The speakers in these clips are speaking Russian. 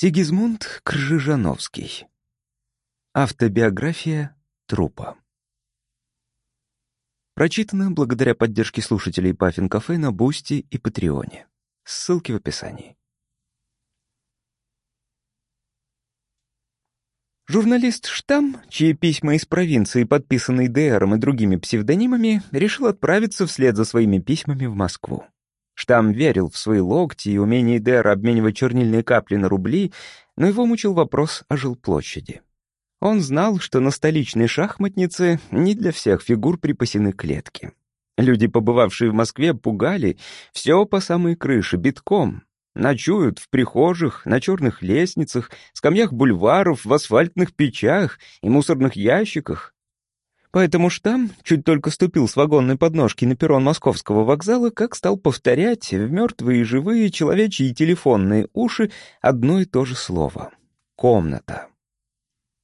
Сигизмунд Кржижановский. Автобиография трупа. Прочитано благодаря поддержке слушателей Puffin Cafe на Бусти и Патреоне. Ссылки в описании. Журналист Штам, чьи письма из провинции, подписанные ДРом и другими псевдонимами, решил отправиться вслед за своими письмами в Москву. Штам верил в свои локти и умение Дэра обменивать чернильные капли на рубли, но его мучил вопрос о жилплощади. Он знал, что на столичной шахматнице не для всех фигур припасены клетки. Люди, побывавшие в Москве, пугали все по самой крыше, битком. Ночуют в прихожих, на черных лестницах, скамьях бульваров, в асфальтных печах и мусорных ящиках. Поэтому штамм чуть только ступил с вагонной подножки на перрон московского вокзала, как стал повторять в мертвые и живые человечьи телефонные уши одно и то же слово — «комната».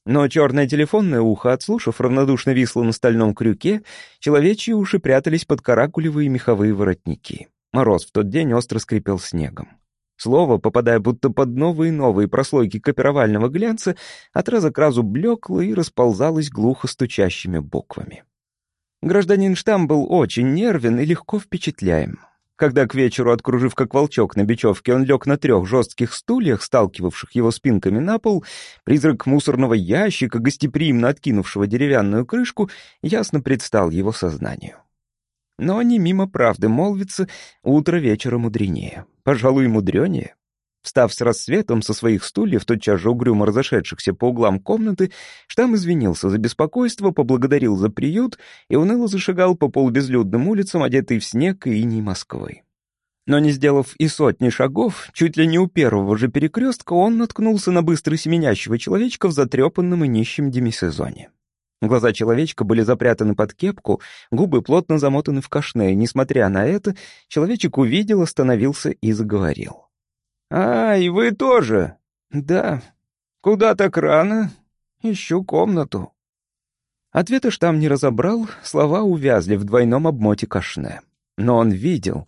Но черное телефонное ухо, отслушав, равнодушно висло на стальном крюке, человечьи уши прятались под каракулевые меховые воротники. Мороз в тот день остро скрипел снегом. Слово, попадая будто под новые и новые прослойки копировального глянца, от раза к разу блекло и расползалось глухо стучащими буквами. Гражданин Штам был очень нервен и легко впечатляем. Когда к вечеру, откружив как волчок на бечевке, он лег на трех жестких стульях, сталкивавших его спинками на пол, призрак мусорного ящика, гостеприимно откинувшего деревянную крышку, ясно предстал его сознанию. Но не мимо правды молвится, утро вечера мудренее. Пожалуй, мудренее. Встав с рассветом со своих стульев, тотчас же угрюмо разошедшихся по углам комнаты, Штам извинился за беспокойство, поблагодарил за приют и уныло зашагал по полубезлюдным улицам, одетый в снег и иней Москвы. Но не сделав и сотни шагов, чуть ли не у первого же перекрестка, он наткнулся на быстро семенящего человечка в затрепанном и нищем демисезоне. Глаза человечка были запрятаны под кепку, губы плотно замотаны в кашне, несмотря на это, человечек увидел, остановился и заговорил. «А, и вы тоже?» «Да». «Куда так рано?» «Ищу комнату». Ответа штамм не разобрал, слова увязли в двойном обмоте кашне. Но он видел.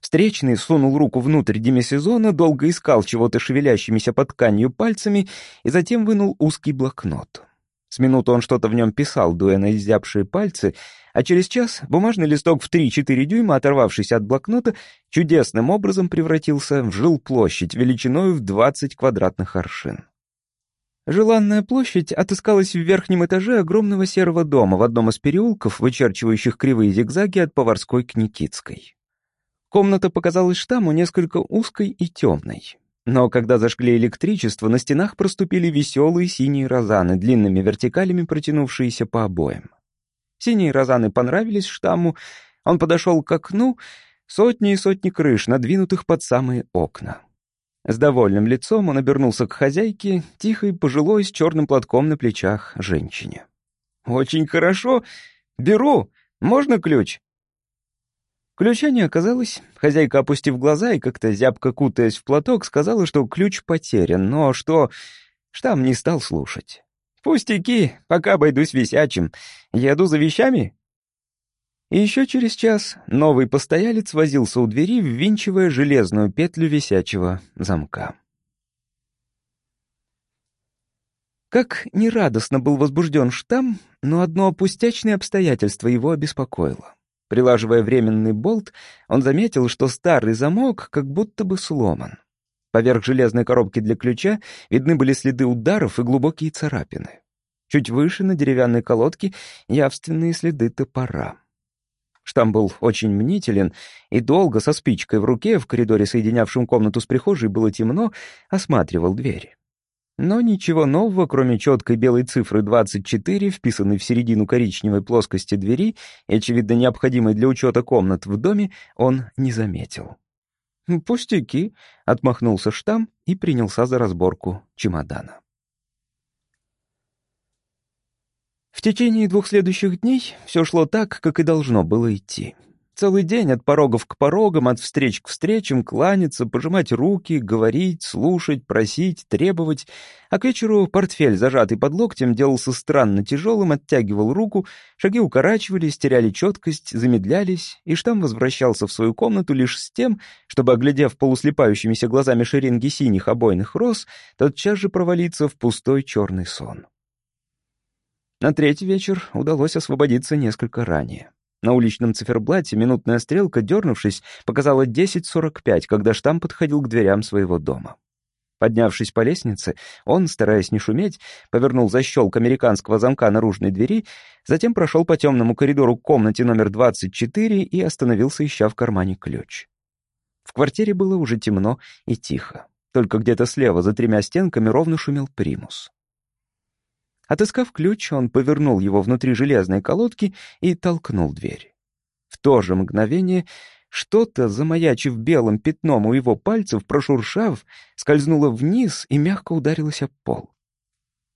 Встречный сунул руку внутрь демисезона, долго искал чего-то шевелящимися под тканью пальцами и затем вынул узкий блокнот. С минуту он что-то в нем писал, дуя на изябшие пальцы, а через час бумажный листок в 3-4 дюйма, оторвавшись от блокнота, чудесным образом превратился в жилплощадь величиной в 20 квадратных аршин. Желанная площадь отыскалась в верхнем этаже огромного серого дома в одном из переулков, вычерчивающих кривые зигзаги от Поварской к Никитской. Комната показалась штамму несколько узкой и темной. Но когда зажгли электричество, на стенах проступили веселые синие розаны, длинными вертикалями протянувшиеся по обоям. Синие розаны понравились штамму, он подошел к окну, сотни и сотни крыш, надвинутых под самые окна. С довольным лицом он обернулся к хозяйке, тихой, пожилой, с черным платком на плечах, женщине. «Очень хорошо. Беру. Можно ключ?» Ключа не оказалось. Хозяйка, опустив глаза и как-то зябко кутаясь в платок, сказала, что ключ потерян, но что... Штам не стал слушать. «Пустяки, пока обойдусь висячим. Еду за вещами?» И еще через час новый постоялец возился у двери, ввинчивая железную петлю висячего замка. Как нерадостно был возбужден штамм, но одно пустячное обстоятельство его обеспокоило. Прилаживая временный болт, он заметил, что старый замок как будто бы сломан. Поверх железной коробки для ключа видны были следы ударов и глубокие царапины. Чуть выше на деревянной колодке явственные следы топора. Штамм был очень мнителен и долго со спичкой в руке, в коридоре, соединявшем комнату с прихожей, было темно, осматривал двери. Но ничего нового, кроме четкой белой цифры 24, вписанной в середину коричневой плоскости двери и, очевидно, необходимой для учета комнат в доме, он не заметил. «Пустяки», — отмахнулся штамм и принялся за разборку чемодана. В течение двух следующих дней все шло так, как и должно было идти. Целый день от порогов к порогам, от встреч к встречам, кланяться, пожимать руки, говорить, слушать, просить, требовать. А к вечеру портфель, зажатый под локтем, делался странно тяжелым, оттягивал руку, шаги укорачивались, теряли четкость, замедлялись, и штамм возвращался в свою комнату лишь с тем, чтобы, оглядев полуслепающимися глазами шеренги синих обойных роз, тотчас же провалиться в пустой черный сон. На третий вечер удалось освободиться несколько ранее. На уличном циферблате минутная стрелка, дернувшись, показала 10.45, когда штамп подходил к дверям своего дома. Поднявшись по лестнице, он, стараясь не шуметь, повернул защелк американского замка наружной двери, затем прошел по темному коридору к комнате номер 24 и остановился, ища в кармане ключ. В квартире было уже темно и тихо. Только где-то слева, за тремя стенками, ровно шумел примус. Отыскав ключ, он повернул его внутри железной колодки и толкнул дверь. В то же мгновение что-то, замаячив белым пятном у его пальцев, прошуршав, скользнуло вниз и мягко ударилось об пол.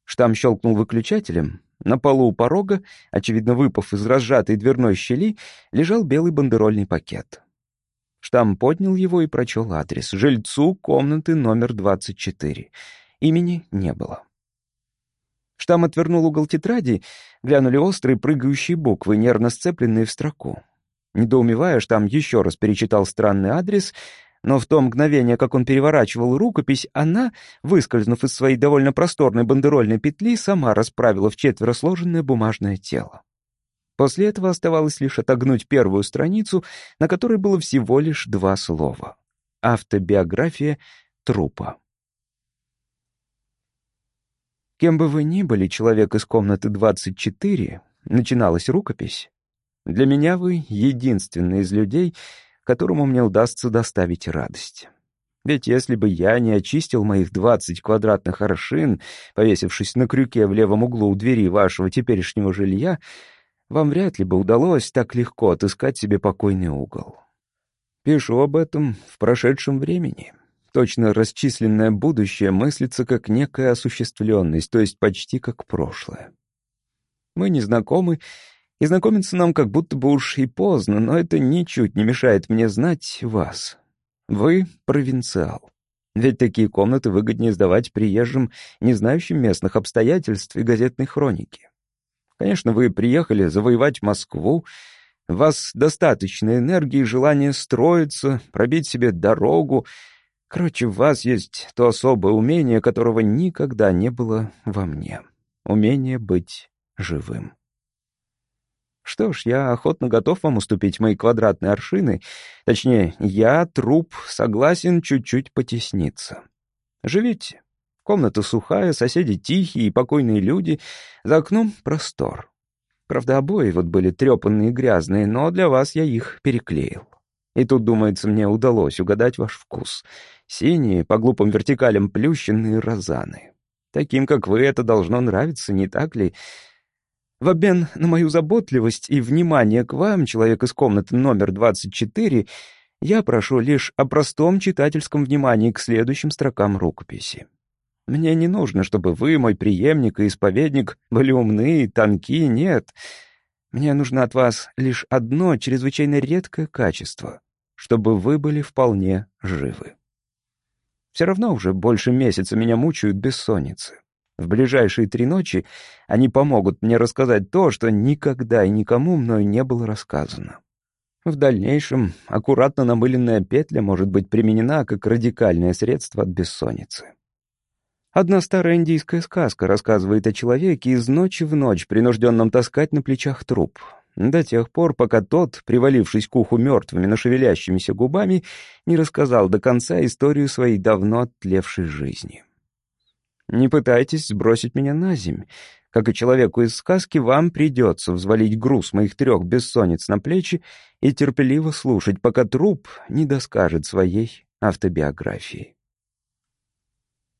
Штамм щелкнул выключателем. На полу у порога, очевидно выпав из разжатой дверной щели, лежал белый бандерольный пакет. Штамм поднял его и прочел адрес. Жильцу комнаты номер 24. Имени не было. Штам отвернул угол тетради, глянули острые прыгающие буквы, нервно сцепленные в строку. Недоумевая, Штам еще раз перечитал странный адрес, но в то мгновение, как он переворачивал рукопись, она, выскользнув из своей довольно просторной бандерольной петли, сама расправила в четверо сложенное бумажное тело. После этого оставалось лишь отогнуть первую страницу, на которой было всего лишь два слова. Автобиография трупа. Кем бы вы ни были, человек из комнаты 24, начиналась рукопись. Для меня вы единственный из людей, которому мне удастся доставить радость. Ведь если бы я не очистил моих 20 квадратных аршин, повесившись на крюке в левом углу у двери вашего теперешнего жилья, вам вряд ли бы удалось так легко отыскать себе покойный угол. Пишу об этом в прошедшем времени. Точно расчисленное будущее мыслится как некая осуществленность, то есть почти как прошлое. Мы не знакомы, и знакомиться нам как будто бы уж и поздно, но это ничуть не мешает мне знать вас. Вы — провинциал. Ведь такие комнаты выгоднее сдавать приезжим, не знающим местных обстоятельств и газетной хроники. Конечно, вы приехали завоевать Москву, у вас достаточно энергии и желания строиться, пробить себе дорогу — Короче, в вас есть то особое умение, которого никогда не было во мне. Умение быть живым. Что ж, я охотно готов вам уступить мои квадратные аршины. Точнее, я, труп, согласен чуть-чуть потесниться. Живите. Комната сухая, соседи тихие и покойные люди. За окном простор. Правда, обои вот были трепанные и грязные, но для вас я их переклеил. И тут, думается, мне удалось угадать ваш вкус. Синие, по глупым вертикалям плющенные розаны. Таким, как вы, это должно нравиться, не так ли? В обмен на мою заботливость и внимание к вам, человек из комнаты номер 24, я прошу лишь о простом читательском внимании к следующим строкам рукописи. Мне не нужно, чтобы вы, мой преемник и исповедник, были умны и тонки, нет. Мне нужно от вас лишь одно чрезвычайно редкое качество, чтобы вы были вполне живы. Все равно уже больше месяца меня мучают бессонницы. В ближайшие три ночи они помогут мне рассказать то, что никогда и никому мною не было рассказано. В дальнейшем аккуратно намыленная петля может быть применена как радикальное средство от бессонницы. Одна старая индийская сказка рассказывает о человеке из ночи в ночь, принужденном таскать на плечах труп до тех пор, пока тот, привалившись к уху мертвыми, но шевелящимися губами, не рассказал до конца историю своей давно оттлевшей жизни. Не пытайтесь сбросить меня на земь. Как и человеку из сказки, вам придется взвалить груз моих трех бессонниц на плечи и терпеливо слушать, пока труп не доскажет своей автобиографии.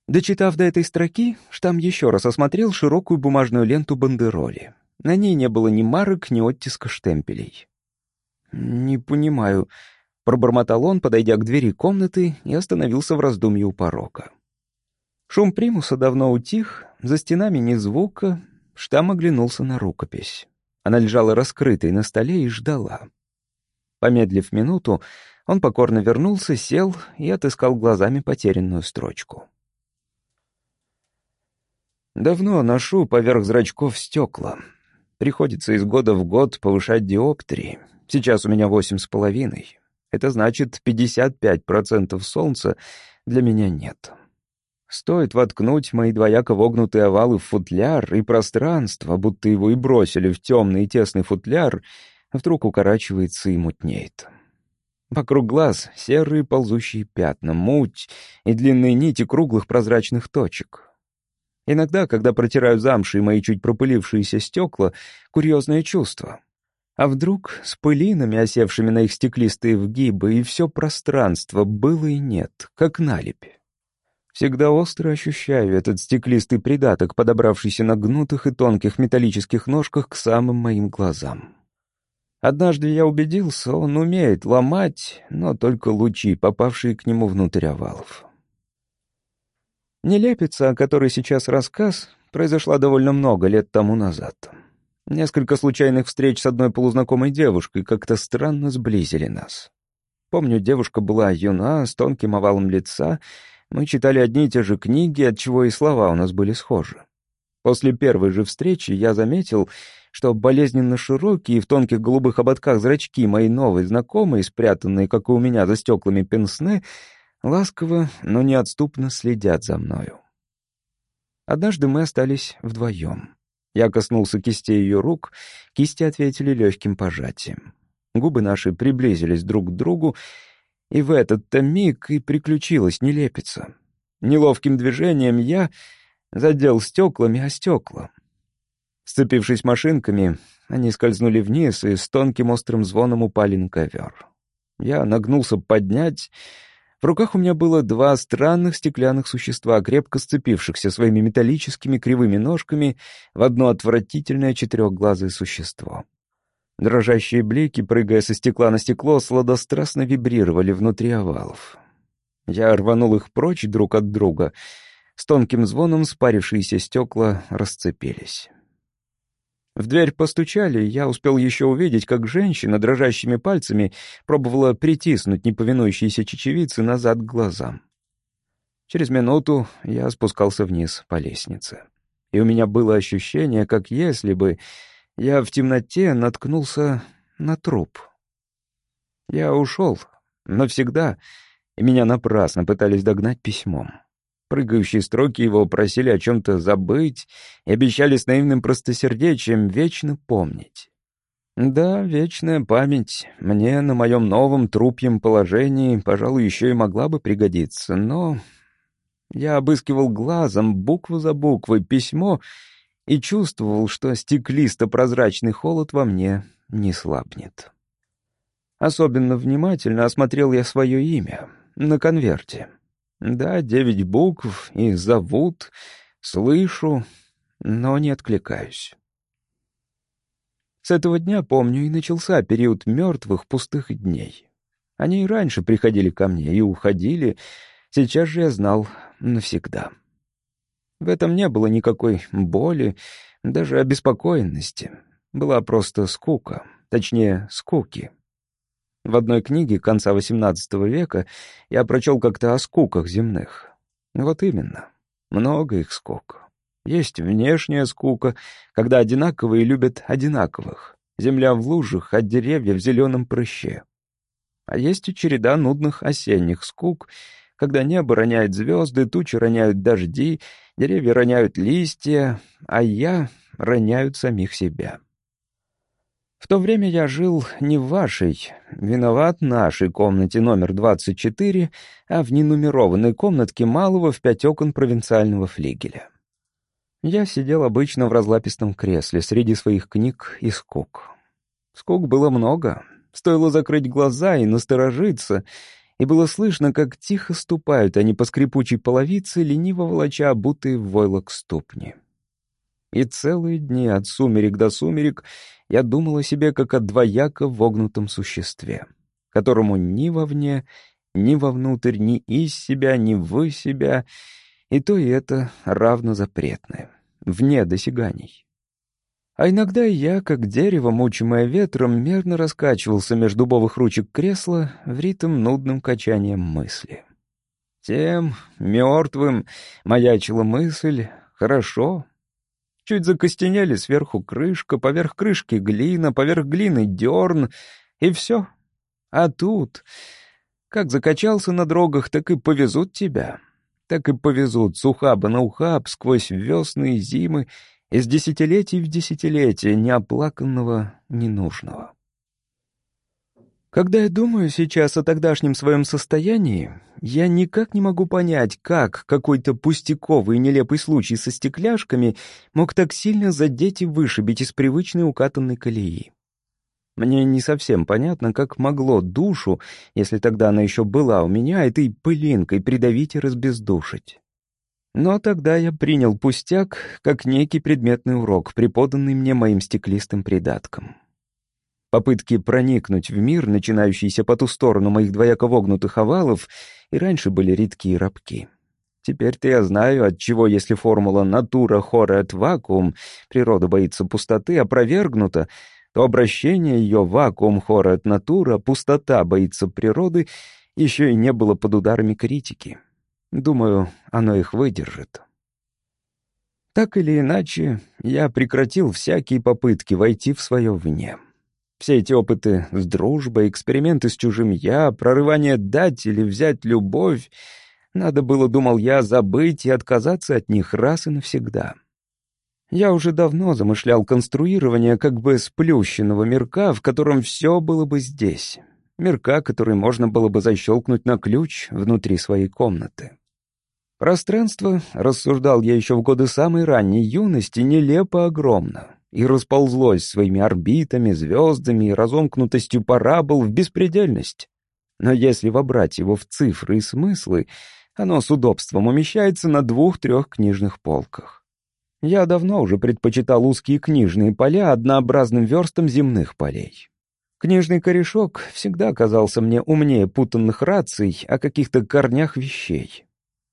Дочитав до этой строки, Штам еще раз осмотрел широкую бумажную ленту бандероли. На ней не было ни марок, ни оттиска штемпелей. «Не понимаю», — пробормотал он, подойдя к двери комнаты и остановился в раздумье у порога. Шум примуса давно утих, за стенами ни звука, штам оглянулся на рукопись. Она лежала раскрытой на столе и ждала. Помедлив минуту, он покорно вернулся, сел и отыскал глазами потерянную строчку. «Давно ношу поверх зрачков стекла. Приходится из года в год повышать диоптрии. Сейчас у меня восемь с половиной. Это значит, 55% солнца для меня нет. Стоит воткнуть мои двояко вогнутые овалы в футляр, и пространство, будто его и бросили в темный и тесный футляр, вдруг укорачивается и мутнеет. Вокруг глаз серые ползущие пятна, муть и длинные нити круглых прозрачных точек. Иногда, когда протираю замши мои чуть пропылившиеся стекла, курьезное чувство. А вдруг с пылинами, осевшими на их стеклистые вгибы, и все пространство было и нет, как налепь. Всегда остро ощущаю этот стеклистый придаток, подобравшийся на гнутых и тонких металлических ножках к самым моим глазам. Однажды я убедился, он умеет ломать, но только лучи, попавшие к нему внутрь овалов. Нелепица, о которой сейчас рассказ, произошла довольно много лет тому назад. Несколько случайных встреч с одной полузнакомой девушкой как-то странно сблизили нас. Помню, девушка была юна, с тонким овалом лица. Мы читали одни и те же книги, отчего и слова у нас были схожи. После первой же встречи я заметил, что болезненно широкие в тонких голубых ободках зрачки моей новой знакомой, спрятанные, как и у меня, за стеклами пенсне, ласково, но неотступно следят за мною. Однажды мы остались вдвоем. Я коснулся кистей ее рук, кисти ответили легким пожатием. Губы наши приблизились друг к другу, и в этот-то миг и приключилась нелепица. Неловким движением я задел стеклами о стекла. Сцепившись машинками, они скользнули вниз и с тонким острым звоном упали на ковер. Я нагнулся поднять, в руках у меня было два странных стеклянных существа, крепко сцепившихся своими металлическими кривыми ножками в одно отвратительное четырехглазое существо. Дрожащие блики, прыгая со стекла на стекло, сладострастно вибрировали внутри овалов. Я рванул их прочь друг от друга. С тонким звоном спарившиеся стекла расцепились. В дверь постучали, я успел еще увидеть, как женщина дрожащими пальцами пробовала притиснуть неповинующиеся чечевицы назад к глазам. Через минуту я спускался вниз по лестнице. И у меня было ощущение, как если бы я в темноте наткнулся на труп. Я ушел навсегда, и меня напрасно пытались догнать письмом. Прыгающие строки его просили о чем-то забыть и обещали с наивным простосердечием вечно помнить. Да, вечная память мне на моем новом трупьем положении, пожалуй, еще и могла бы пригодиться, но я обыскивал глазом букву за буквой письмо и чувствовал, что стеклисто-прозрачный холод во мне не слабнет. Особенно внимательно осмотрел я свое имя на конверте — да, девять букв, и зовут, слышу, но не откликаюсь. С этого дня, помню, и начался период мертвых пустых дней. Они и раньше приходили ко мне и уходили, сейчас же я знал навсегда. В этом не было никакой боли, даже обеспокоенности. Была просто скука, точнее, скуки. В одной книге конца XVIII века я прочел как-то о скуках земных. Вот именно. Много их скук. Есть внешняя скука, когда одинаковые любят одинаковых. Земля в лужах, а деревья в зеленом прыще. А есть и череда нудных осенних скук, когда небо роняет звезды, тучи роняют дожди, деревья роняют листья, а я роняют самих себя. В то время я жил не в вашей, виноват нашей комнате номер 24, а в ненумерованной комнатке малого в пять окон провинциального флигеля. Я сидел обычно в разлапистом кресле среди своих книг и скук. Скук было много. Стоило закрыть глаза и насторожиться, и было слышно, как тихо ступают они по скрипучей половице, лениво волоча обутые в войлок ступни. И целые дни от сумерек до сумерек я думал о себе как о двояко вогнутом существе, которому ни вовне, ни вовнутрь, ни из себя, ни в себя, и то и это равно запретное, вне досяганий. А иногда я, как дерево, мучимое ветром, мерно раскачивался между дубовых ручек кресла в ритм нудным качанием мысли. Тем, мертвым, маячила мысль «хорошо». Чуть закостенели сверху крышка, поверх крышки глина, поверх глины дерн, и все. А тут, как закачался на дрогах, так и повезут тебя. Так и повезут с ухаба на ухаб сквозь весны и зимы, из десятилетий в десятилетие неоплаканного, ненужного. Когда я думаю сейчас о тогдашнем своем состоянии, я никак не могу понять, как какой-то пустяковый и нелепый случай со стекляшками мог так сильно задеть и вышибить из привычной укатанной колеи. Мне не совсем понятно, как могло душу, если тогда она еще была у меня, этой пылинкой придавить и разбездушить. Но тогда я принял пустяк как некий предметный урок, преподанный мне моим стеклистым придатком. Попытки проникнуть в мир, начинающийся по ту сторону моих двояко вогнутых овалов, и раньше были редки и рабки. Теперь-то я знаю, от чего, если формула «натура хорет вакуум» природа боится пустоты опровергнута, то обращение ее «вакуум хорет натура» пустота боится природы еще и не было под ударами критики. Думаю, оно их выдержит. Так или иначе, я прекратил всякие попытки войти в свое вне. Все эти опыты с дружбой, эксперименты с чужим «я», прорывание дать или взять любовь, надо было, думал я, забыть и отказаться от них раз и навсегда. Я уже давно замышлял конструирование как бы сплющенного мирка, в котором все было бы здесь. Мирка, который можно было бы защелкнуть на ключ внутри своей комнаты. Пространство, рассуждал я еще в годы самой ранней юности, нелепо огромно и расползлось своими орбитами, звездами и разомкнутостью парабол в беспредельность. Но если вобрать его в цифры и смыслы, оно с удобством умещается на двух-трех книжных полках. Я давно уже предпочитал узкие книжные поля однообразным верстам земных полей. Книжный корешок всегда казался мне умнее путанных раций о каких-то корнях вещей.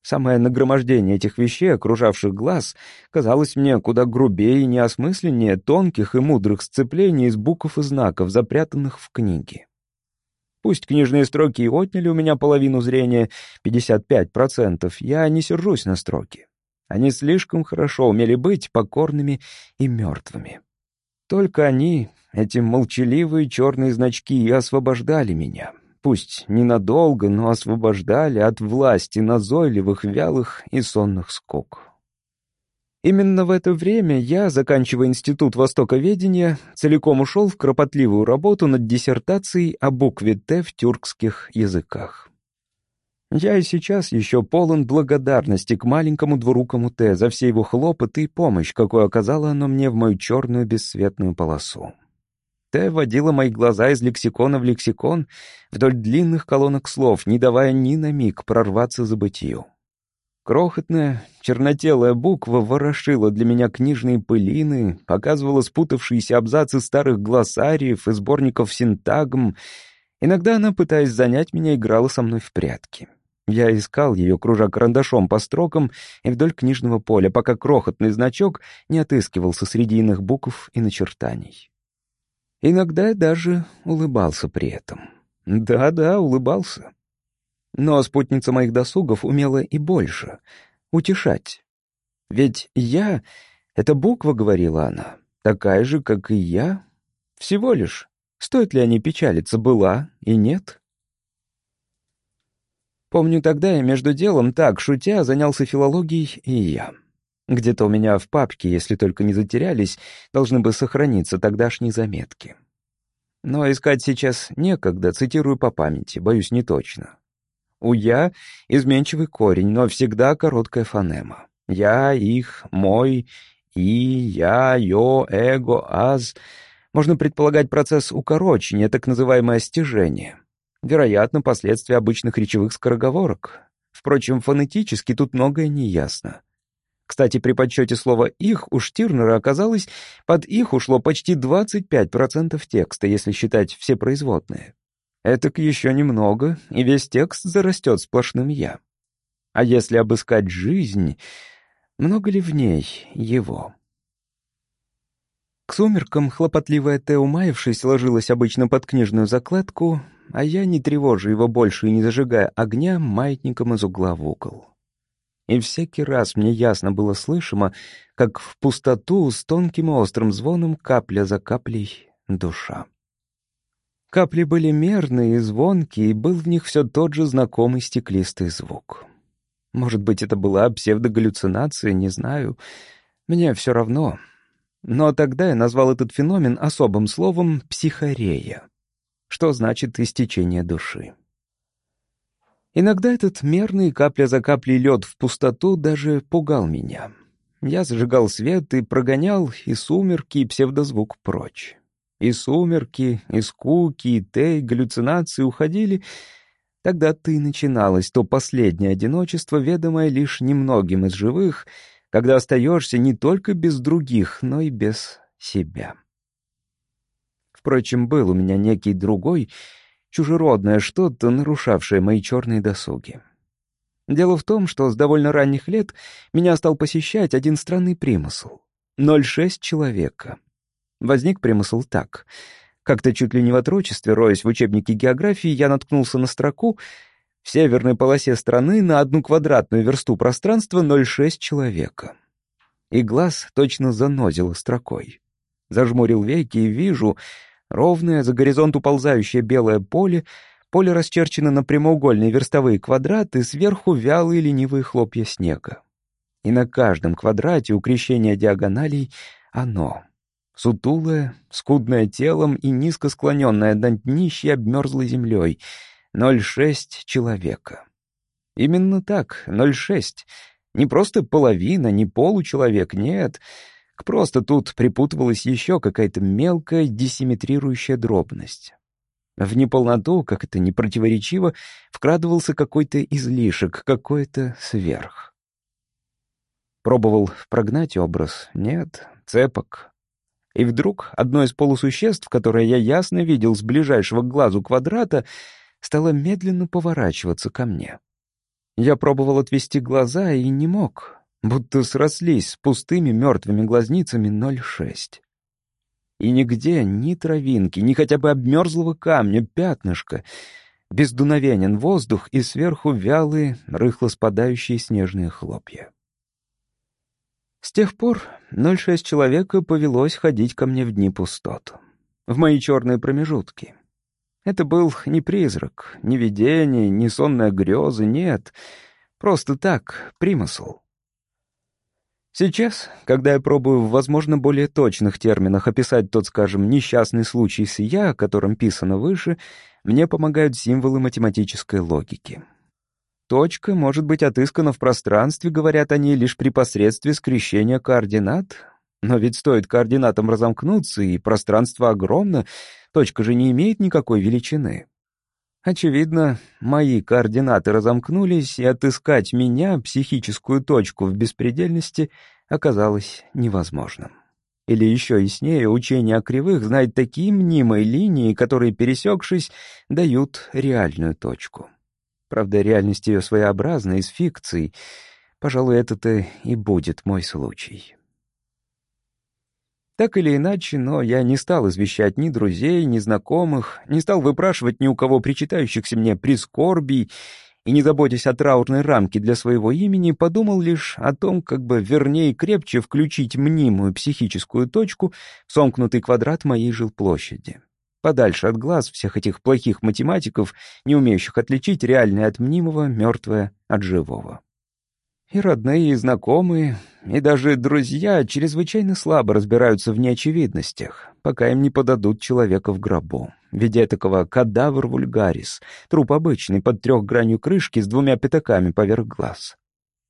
Самое нагромождение этих вещей, окружавших глаз, казалось мне куда грубее и неосмысленнее тонких и мудрых сцеплений из букв и знаков, запрятанных в книге. Пусть книжные строки и отняли у меня половину зрения, 55%, я не сержусь на строки. Они слишком хорошо умели быть покорными и мертвыми. Только они, эти молчаливые черные значки, и освобождали меня, пусть ненадолго, но освобождали от власти назойливых, вялых и сонных скок. Именно в это время я, заканчивая Институт Востоковедения, целиком ушел в кропотливую работу над диссертацией о букве «Т» в тюркских языках. Я и сейчас еще полон благодарности к маленькому двурукому Т за все его хлопоты и помощь, какую оказало оно мне в мою черную бесцветную полосу. Т водила мои глаза из лексикона в лексикон вдоль длинных колонок слов, не давая ни на миг прорваться за бытию. Крохотная, чернотелая буква ворошила для меня книжные пылины, показывала спутавшиеся абзацы старых глоссариев и сборников синтагм. Иногда она, пытаясь занять меня, играла со мной в прятки. Я искал ее, кружа карандашом по строкам и вдоль книжного поля, пока крохотный значок не отыскивался среди иных букв и начертаний. Иногда я даже улыбался при этом. Да-да, улыбался. Но спутница моих досугов умела и больше — утешать. Ведь я — это буква, говорила она, такая же, как и я. Всего лишь. Стоит ли они печалиться, была и нет? Помню, тогда я между делом так, шутя, занялся филологией и я. Где-то у меня в папке, если только не затерялись, должны бы сохраниться тогдашние заметки. Но искать сейчас некогда, цитирую по памяти, боюсь, не точно. У «я» изменчивый корень, но всегда короткая фонема. «Я», «их», «мой», «и», «я», «ё», «эго», «аз». Можно предполагать процесс укорочения, так называемое стяжение. Вероятно, последствия обычных речевых скороговорок. Впрочем, фонетически тут многое неясно. Кстати, при подсчете слова «их» у Штирнера оказалось, под «их» ушло почти 25% текста, если считать все производные. Этак еще немного, и весь текст зарастет сплошным «я». А если обыскать жизнь, много ли в ней его? К сумеркам хлопотливая Тео, умаившись, ложилась обычно под книжную закладку, а я, не тревожа его больше и не зажигая огня, маятником из угла в угол. И всякий раз мне ясно было слышимо, как в пустоту с тонким и острым звоном капля за каплей душа. Капли были мерные и звонкие, и был в них все тот же знакомый стеклистый звук. Может быть, это была псевдогаллюцинация, не знаю. Мне все равно. Но тогда я назвал этот феномен особым словом «психорея», что значит «истечение души». Иногда этот мерный капля за каплей лед в пустоту даже пугал меня. Я зажигал свет и прогонял и сумерки, и псевдозвук прочь. И сумерки, и скуки, и те, и галлюцинации уходили. Тогда ты начиналось то последнее одиночество, ведомое лишь немногим из живых — когда остаешься не только без других, но и без себя. Впрочем, был у меня некий другой, чужеродное что-то, нарушавшее мои черные досуги. Дело в том, что с довольно ранних лет меня стал посещать один странный примысл. 0,6 человека. Возник примысл так. Как-то чуть ли не в отрочестве, роясь в учебнике географии, я наткнулся на строку — в северной полосе страны на одну квадратную версту пространства 0,6 человека. И глаз точно занозил строкой. Зажмурил веки и вижу ровное за горизонт уползающее белое поле, поле расчерчено на прямоугольные верстовые квадраты, сверху вялые ленивые хлопья снега. И на каждом квадрате у крещения диагоналей оно. Сутулое, скудное телом и низко склоненное над днищей обмерзлой землей — 0,6 человека. Именно так, 0,6. Не просто половина, не получеловек, нет. Просто тут припутывалась еще какая-то мелкая десимметрирующая дробность. В неполноту, как это не противоречиво, вкрадывался какой-то излишек, какой-то сверх. Пробовал прогнать образ. Нет, цепок. И вдруг одно из полусуществ, которое я ясно видел с ближайшего к глазу квадрата, стала медленно поворачиваться ко мне. Я пробовал отвести глаза и не мог, будто срослись с пустыми мертвыми глазницами 0,6. И нигде ни травинки, ни хотя бы обмерзлого камня, пятнышко. Бездуновенен воздух и сверху вялые, рыхло спадающие снежные хлопья. С тех пор 0,6 человека повелось ходить ко мне в дни пустот. В мои черные промежутки. Это был не призрак, не видение, не сонная греза, нет. Просто так, примысл. Сейчас, когда я пробую в, возможно, более точных терминах описать тот, скажем, несчастный случай с «я», о котором писано выше, мне помогают символы математической логики. Точка может быть отыскана в пространстве, говорят они, лишь при посредстве скрещения координат, но ведь стоит координатам разомкнуться, и пространство огромно, точка же не имеет никакой величины. Очевидно, мои координаты разомкнулись, и отыскать меня, психическую точку в беспредельности, оказалось невозможным. Или еще яснее, учение о кривых знает такие мнимые линии, которые, пересекшись, дают реальную точку. Правда, реальность ее своеобразна, из фикций. Пожалуй, это-то и будет мой случай. Так или иначе, но я не стал извещать ни друзей, ни знакомых, не стал выпрашивать ни у кого причитающихся мне прискорбий, и, не заботясь о траурной рамке для своего имени, подумал лишь о том, как бы вернее и крепче включить мнимую психическую точку в сомкнутый квадрат моей жилплощади. Подальше от глаз всех этих плохих математиков, не умеющих отличить реальное от мнимого, мертвое от живого. И родные, и знакомые, и даже друзья чрезвычайно слабо разбираются в неочевидностях, пока им не подадут человека в гробу. Видя такого кадавр вульгарис, труп обычный, под трех гранью крышки с двумя пятаками поверх глаз.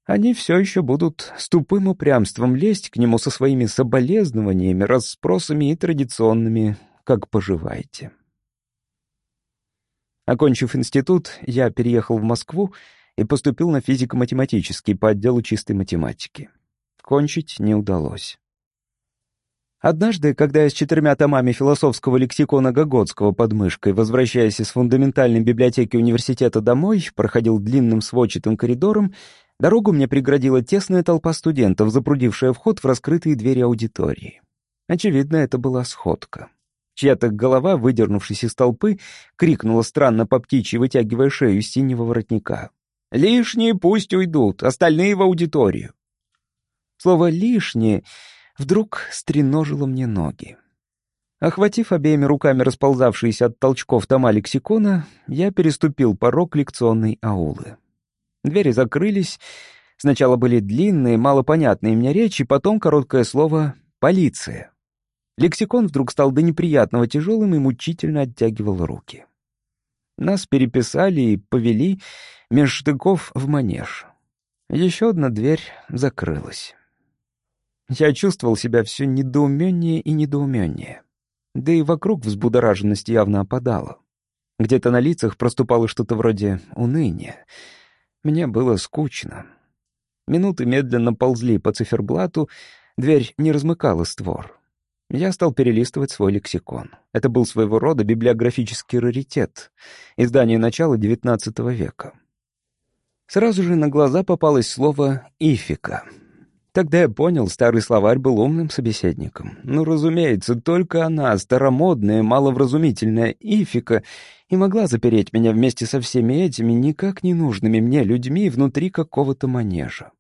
Они все еще будут с тупым упрямством лезть к нему со своими соболезнованиями, расспросами и традиционными «как поживаете». Окончив институт, я переехал в Москву и поступил на физико-математический по отделу чистой математики. Кончить не удалось. Однажды, когда я с четырьмя томами философского лексикона Гоготского под мышкой, возвращаясь из фундаментальной библиотеки университета домой, проходил длинным сводчатым коридором, дорогу мне преградила тесная толпа студентов, запрудившая вход в раскрытые двери аудитории. Очевидно, это была сходка. Чья-то голова, выдернувшись из толпы, крикнула странно по птичьи, вытягивая шею из синего воротника. «Лишние пусть уйдут, остальные в аудиторию». Слово «лишние» вдруг стреножило мне ноги. Охватив обеими руками расползавшиеся от толчков тома лексикона, я переступил порог лекционной аулы. Двери закрылись. Сначала были длинные, малопонятные мне речи, потом короткое слово «полиция». Лексикон вдруг стал до неприятного тяжелым и мучительно оттягивал руки. Нас переписали и повели меж штыков в манеж. Еще одна дверь закрылась. Я чувствовал себя все недоуменнее и недоуменнее. Да и вокруг взбудораженность явно опадала. Где-то на лицах проступало что-то вроде уныния. Мне было скучно. Минуты медленно ползли по циферблату, дверь не размыкала створ. Я стал перелистывать свой лексикон. Это был своего рода библиографический раритет, издание начала XIX века. Сразу же на глаза попалось слово «ифика». Тогда я понял, старый словарь был умным собеседником. Ну, разумеется, только она, старомодная, маловразумительная ифика, и могла запереть меня вместе со всеми этими никак не нужными мне людьми внутри какого-то манежа.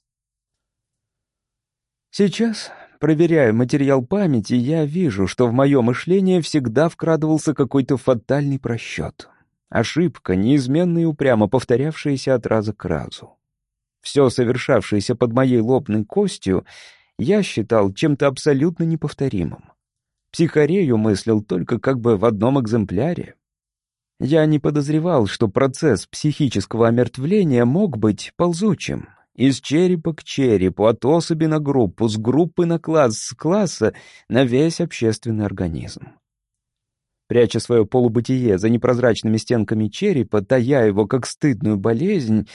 Сейчас, проверяя материал памяти, я вижу, что в мое мышление всегда вкрадывался какой-то фатальный просчет. Ошибка, неизменно и упрямо повторявшаяся от раза к разу. Все совершавшееся под моей лобной костью я считал чем-то абсолютно неповторимым. Психорею мыслил только как бы в одном экземпляре. Я не подозревал, что процесс психического омертвления мог быть ползучим. Из черепа к черепу, от особи на группу, с группы на класс, с класса на весь общественный организм. Пряча свое полубытие за непрозрачными стенками черепа, тая его как стыдную болезнь,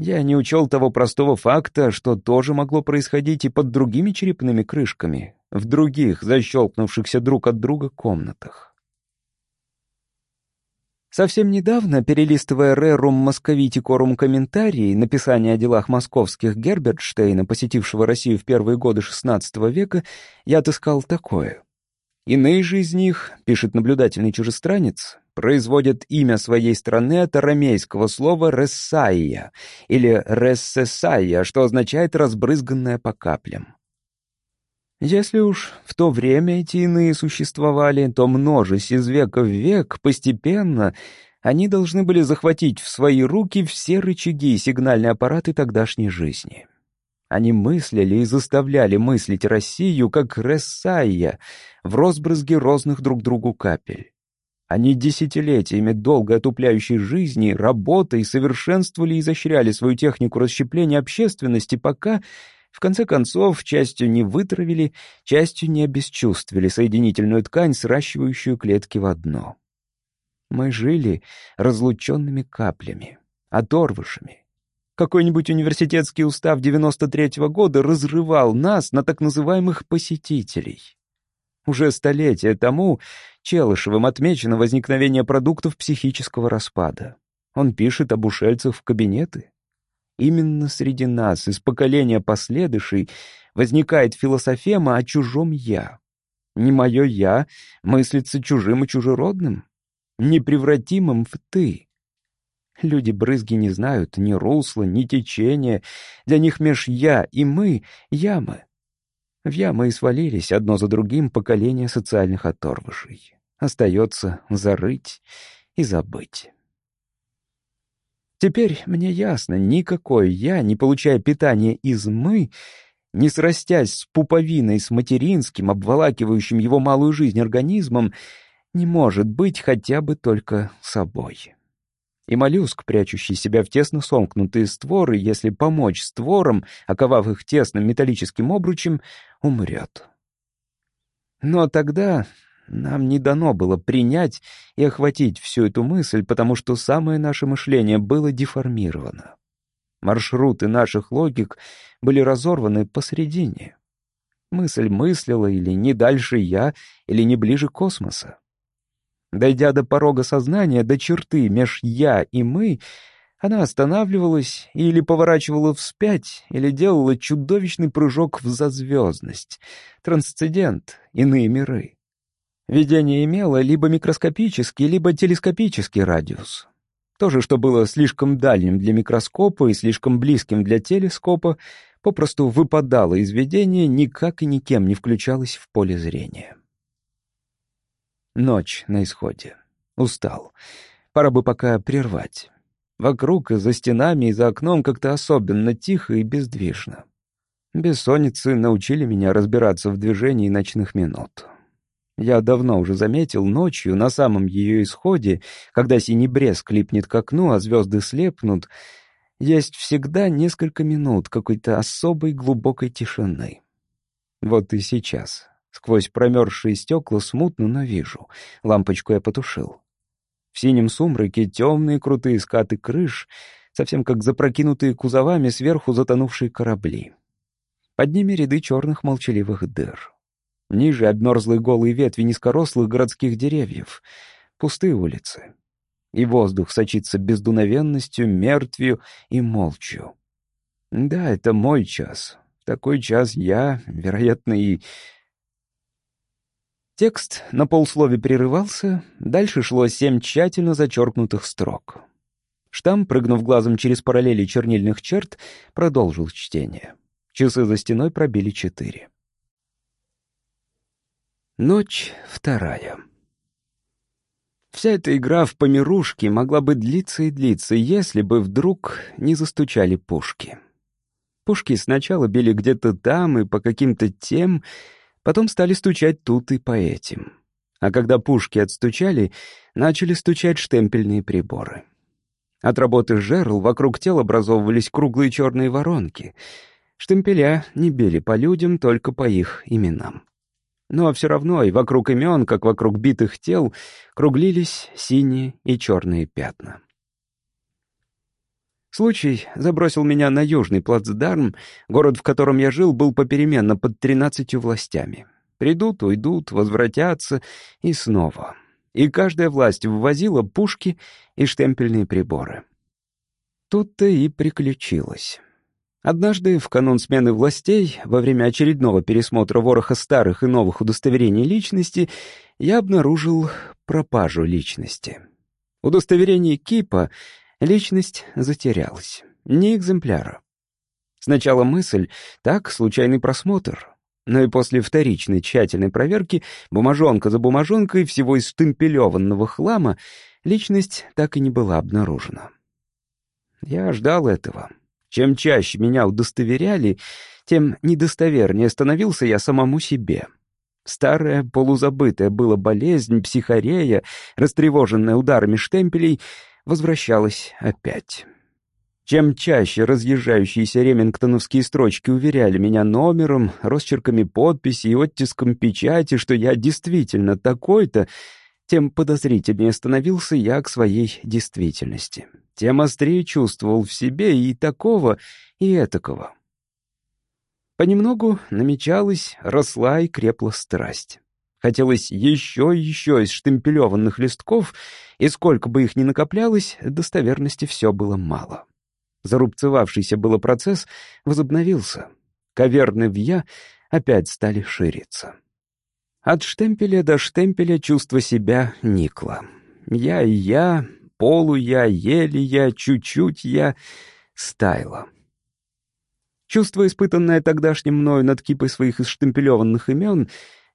я не учел того простого факта, что тоже могло происходить и под другими черепными крышками, в других, защелкнувшихся друг от друга комнатах. Совсем недавно, перелистывая «Рерум Московитикорум комментарии», написание о делах московских Гербертштейна, посетившего Россию в первые годы XVI века, я отыскал такое. «Иные же из них, — пишет наблюдательный чужестранец, производят имя своей страны от арамейского слова «рессайя» или «рессесайя», что означает «разбрызганная по каплям». Если уж в то время эти иные существовали, то, множась из века в век, постепенно они должны были захватить в свои руки все рычаги и сигнальные аппараты тогдашней жизни. Они мыслили и заставляли мыслить Россию как Рессайя в розбрызге розных друг другу капель. Они десятилетиями долго отупляющей жизни, работой совершенствовали и изощряли свою технику расщепления общественности, пока, в конце концов, частью не вытравили, частью не обесчувствовали соединительную ткань, сращивающую клетки в одно. Мы жили разлученными каплями, оторвышами. Какой-нибудь университетский устав 93-го года разрывал нас на так называемых посетителей. Уже столетия тому Челышевым отмечено возникновение продуктов психического распада. Он пишет об ушельцах в кабинеты. Именно среди нас, из поколения последующей, возникает философема о чужом «я». Не мое «я» мыслится чужим и чужеродным, непревратимым в «ты». Люди-брызги не знают ни русла, ни течения. Для них меж «я» и «мы» — ямы. В ямы и свалились одно за другим поколения социальных оторвышей. Остается зарыть и забыть. Теперь мне ясно, никакой я, не получая питания из «мы», не срастясь с пуповиной, с материнским, обволакивающим его малую жизнь организмом, не может быть хотя бы только собой и моллюск, прячущий себя в тесно сомкнутые створы, если помочь створам, оковав их тесным металлическим обручем, умрет. Но тогда нам не дано было принять и охватить всю эту мысль, потому что самое наше мышление было деформировано. Маршруты наших логик были разорваны посередине. Мысль мыслила или не дальше я, или не ближе космоса. Дойдя до порога сознания, до черты меж «я» и «мы», Она останавливалась или поворачивала вспять, или делала чудовищный прыжок в зазвездность, трансцендент, иные миры. Видение имело либо микроскопический, либо телескопический радиус. То же, что было слишком дальним для микроскопа и слишком близким для телескопа, попросту выпадало из видения, никак и никем не включалось в поле зрения. Ночь на исходе. Устал. Пора бы пока прервать. Вокруг и за стенами, и за окном как-то особенно тихо и бездвижно. Бессонницы научили меня разбираться в движении ночных минут. Я давно уже заметил ночью, на самом ее исходе, когда синий брезг липнет к окну, а звезды слепнут, есть всегда несколько минут какой-то особой глубокой тишины. Вот и сейчас. Сквозь промерзшие стекла смутно, но вижу. Лампочку я потушил. В синем сумраке темные крутые скаты крыш, совсем как запрокинутые кузовами сверху затонувшие корабли. Под ними ряды черных молчаливых дыр. Ниже обмерзлые голые ветви низкорослых городских деревьев. Пустые улицы. И воздух сочится бездуновенностью, мертвью и молчью. Да, это мой час. В такой час я, вероятно, и Текст на полслове прерывался, дальше шло семь тщательно зачеркнутых строк. Штамм, прыгнув глазом через параллели чернильных черт, продолжил чтение. Часы за стеной пробили четыре. Ночь вторая. Вся эта игра в помирушки могла бы длиться и длиться, если бы вдруг не застучали пушки. Пушки сначала били где-то там и по каким-то тем, Потом стали стучать тут и по этим. А когда пушки отстучали, начали стучать штемпельные приборы. От работы жерл вокруг тел образовывались круглые черные воронки. Штемпеля не били по людям, только по их именам. Но все равно и вокруг имен, как вокруг битых тел, круглились синие и черные пятна. Случай забросил меня на южный плацдарм. Город, в котором я жил, был попеременно под тринадцатью властями. Придут, уйдут, возвратятся и снова. И каждая власть ввозила пушки и штемпельные приборы. Тут-то и приключилось. Однажды, в канун смены властей, во время очередного пересмотра вороха старых и новых удостоверений личности, я обнаружил пропажу личности. Удостоверение Кипа Личность затерялась. Ни экземпляра. Сначала мысль, так, случайный просмотр. Но и после вторичной тщательной проверки, бумажонка за бумажонкой, всего из штемпелеванного хлама, личность так и не была обнаружена. Я ждал этого. Чем чаще меня удостоверяли, тем недостовернее становился я самому себе. Старая, полузабытая была болезнь, психорея, растревоженная ударами штемпелей — возвращалась опять. Чем чаще разъезжающиеся ремингтоновские строчки уверяли меня номером, росчерками подписи и оттиском печати, что я действительно такой-то, тем подозрительнее становился я к своей действительности. Тем острее чувствовал в себе и такого, и этакого. Понемногу намечалась, росла и крепла страсть. Хотелось еще и еще из штемпелеванных листков, и сколько бы их ни накоплялось, достоверности все было мало. Зарубцевавшийся было процесс возобновился. Каверны в «я» опять стали шириться. От штемпеля до штемпеля чувство себя никло. Я и я, полу-я, еле я, чуть-чуть я, стайло. Чувство, испытанное тогдашним мною над кипой своих isштемпелеванных имен,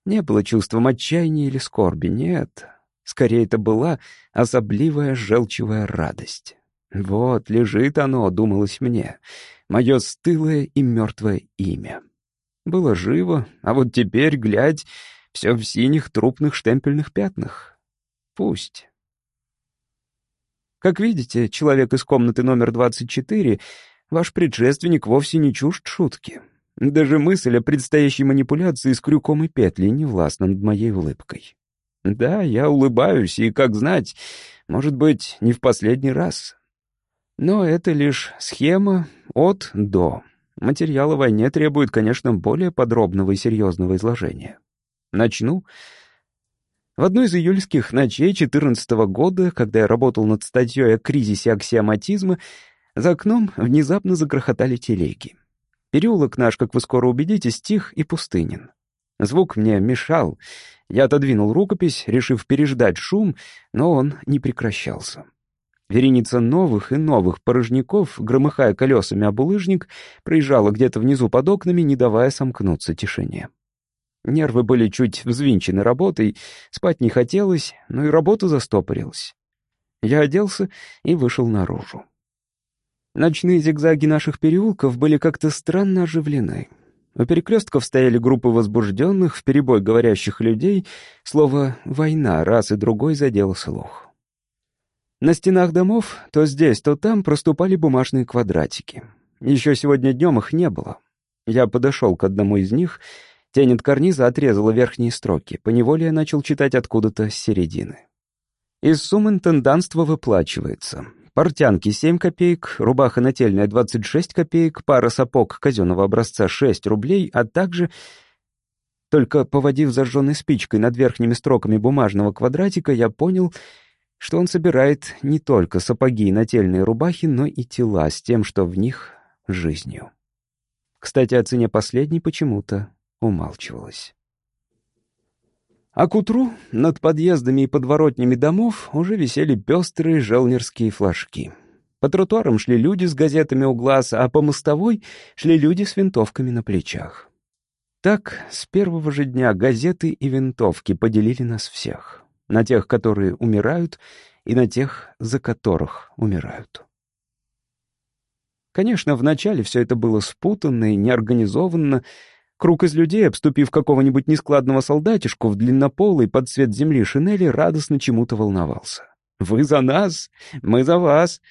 не было чувством отчаяния или скорби, нет. Скорее, это была особливая желчевая радость. Вот, лежит оно, думалось мне, мое стылое и мертвое имя. Было живо, а вот теперь, глядь, все в синих трупных штемпельных пятнах. Пусть. Как видите, человек из комнаты номер 24, ваш предшественник вовсе не чужд шутки. Даже мысль о предстоящей манипуляции с крюком и петлей не властна над моей улыбкой. Да, я улыбаюсь, и, как знать, может быть, не в последний раз. Но это лишь схема от до. Материал о войне требует, конечно, более подробного и серьезного изложения. Начну. В одной из июльских ночей 14 года, когда я работал над статьей о кризисе аксиоматизма, за окном внезапно загрохотали телеги. Переулок наш, как вы скоро убедитесь, тих и пустынен. Звук мне мешал. Я отодвинул рукопись, решив переждать шум, но он не прекращался. Вереница новых и новых порожняков, громыхая колесами об улыжник, проезжала где-то внизу под окнами, не давая сомкнуться тишине. Нервы были чуть взвинчены работой, спать не хотелось, но и работа застопорилась. Я оделся и вышел наружу. Ночные зигзаги наших переулков были как-то странно оживлены. У перекрестков стояли группы возбужденных, вперебой говорящих людей, слово «война» раз и другой задело слух. На стенах домов то здесь, то там проступали бумажные квадратики. Еще сегодня днем их не было. Я подошел к одному из них, тень от карниза отрезала верхние строки, поневоле я начал читать откуда-то с середины. Из сумм интенданства выплачивается. Портянки 7 копеек, рубаха нательная 26 копеек, пара сапог казенного образца 6 рублей, а также... Только поводив зажженной спичкой над верхними строками бумажного квадратика, я понял, что он собирает не только сапоги и нательные рубахи, но и тела с тем, что в них жизнью. Кстати, о цене последней почему-то умалчивалось. А к утру над подъездами и подворотнями домов уже висели пестрые желнерские флажки. По тротуарам шли люди с газетами у глаз, а по мостовой шли люди с винтовками на плечах. Так, с первого же дня газеты и винтовки поделили нас всех на тех, которые умирают, и на тех, за которых умирают. Конечно, вначале все это было спутанно и неорганизованно. Круг из людей, обступив какого-нибудь нескладного солдатишку в длиннополой под цвет земли шинели, радостно чему-то волновался. «Вы за нас, мы за вас!»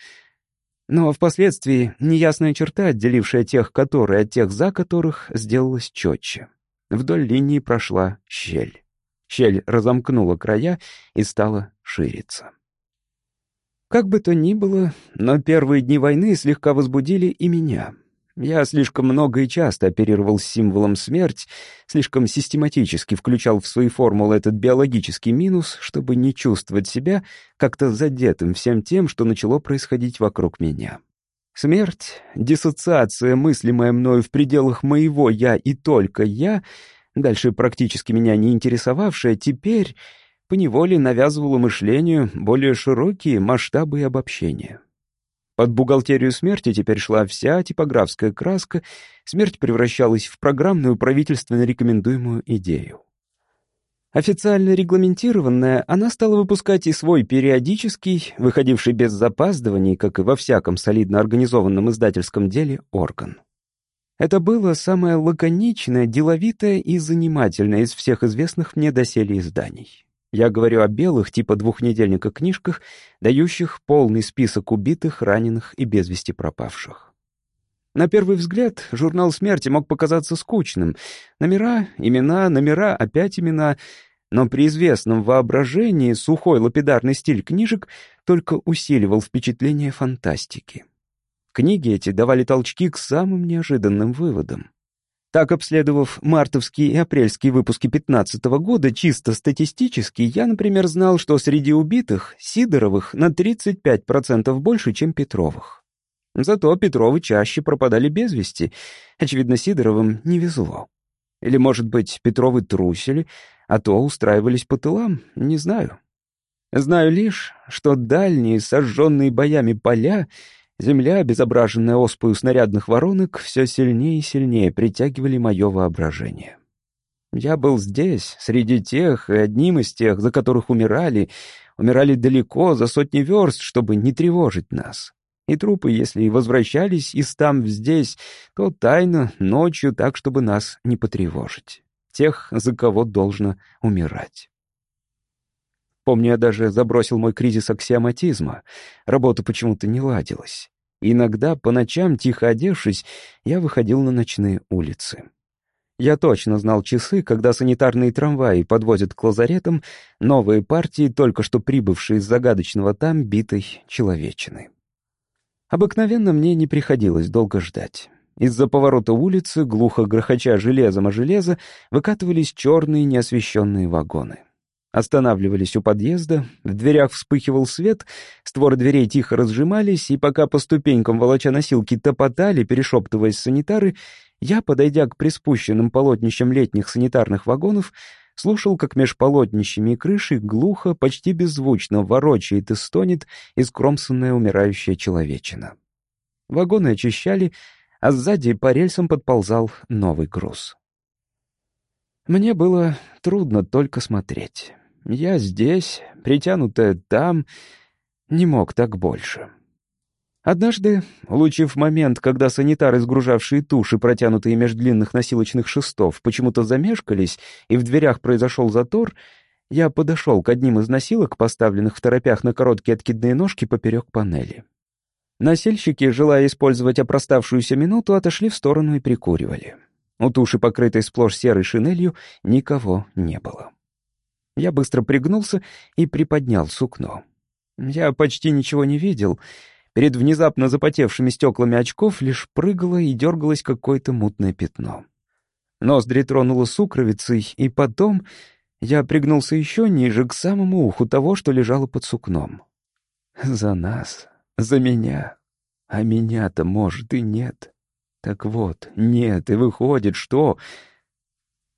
Но впоследствии неясная черта, отделившая тех, которые от тех, за которых, сделалась четче. Вдоль линии прошла щель. Щель разомкнула края и стала шириться. Как бы то ни было, но первые дни войны слегка возбудили и меня. Я слишком много и часто оперировал с символом смерть, слишком систематически включал в свои формулы этот биологический минус, чтобы не чувствовать себя как-то задетым всем тем, что начало происходить вокруг меня. Смерть, диссоциация, мыслимая мною в пределах моего «я» и только «я», дальше практически меня не интересовавшая, теперь поневоле навязывала мышлению более широкие масштабы и обобщения. Под бухгалтерию смерти теперь шла вся типографская краска, смерть превращалась в программную правительственно рекомендуемую идею. Официально регламентированная, она стала выпускать и свой периодический, выходивший без запаздываний, как и во всяком солидно организованном издательском деле, орган. Это было самое лаконичное, деловитое и занимательное из всех известных мне доселе изданий. Я говорю о белых, типа двухнедельника книжках, дающих полный список убитых, раненых и без вести пропавших. На первый взгляд журнал смерти мог показаться скучным. Номера, имена, номера, опять имена. Но при известном воображении сухой лапидарный стиль книжек только усиливал впечатление фантастики. Книги эти давали толчки к самым неожиданным выводам. Так, обследовав мартовские и апрельские выпуски 15 года чисто статистически, я, например, знал, что среди убитых Сидоровых на 35% больше, чем Петровых. Зато Петровы чаще пропадали без вести. Очевидно, Сидоровым не везло. Или, может быть, Петровы трусили, а то устраивались по тылам, не знаю. Знаю лишь, что дальние, сожженные боями поля Земля, обезображенная оспою снарядных воронок, все сильнее и сильнее притягивали мое воображение. Я был здесь, среди тех и одним из тех, за которых умирали, умирали далеко, за сотни верст, чтобы не тревожить нас. И трупы, если и возвращались из там здесь, то тайно, ночью, так, чтобы нас не потревожить. Тех, за кого должно умирать. Помню, я даже забросил мой кризис аксиоматизма. Работа почему-то не ладилась. Иногда, по ночам, тихо одевшись, я выходил на ночные улицы. Я точно знал часы, когда санитарные трамваи подвозят к лазаретам новые партии, только что прибывшие из загадочного там битой человечины. Обыкновенно мне не приходилось долго ждать. Из-за поворота улицы, глухо грохоча железом о железо, выкатывались черные неосвещенные вагоны. Останавливались у подъезда, в дверях вспыхивал свет, створы дверей тихо разжимались, и пока по ступенькам волоча носилки топотали, перешептываясь санитары, я, подойдя к приспущенным полотнищам летних санитарных вагонов, слушал, как меж полотнищами и крышей глухо, почти беззвучно ворочает и стонет искромсанная умирающая человечина. Вагоны очищали, а сзади по рельсам подползал новый груз. Мне было трудно только смотреть. Я здесь, притянутая там, не мог так больше. Однажды, улучив момент, когда санитары, сгружавшие туши, протянутые меж длинных носилочных шестов, почему-то замешкались, и в дверях произошел затор, я подошел к одним из носилок, поставленных в торопях на короткие откидные ножки поперек панели. Носильщики, желая использовать опроставшуюся минуту, отошли в сторону и прикуривали. У туши, покрытой сплошь серой шинелью, никого не было. Я быстро пригнулся и приподнял сукно. Я почти ничего не видел. Перед внезапно запотевшими стеклами очков лишь прыгало и дергалось какое-то мутное пятно. Ноздри тронуло сукровицей, и потом я пригнулся еще ниже, к самому уху того, что лежало под сукном. За нас, за меня. А меня-то, может, и нет. Так вот, нет, и выходит, что...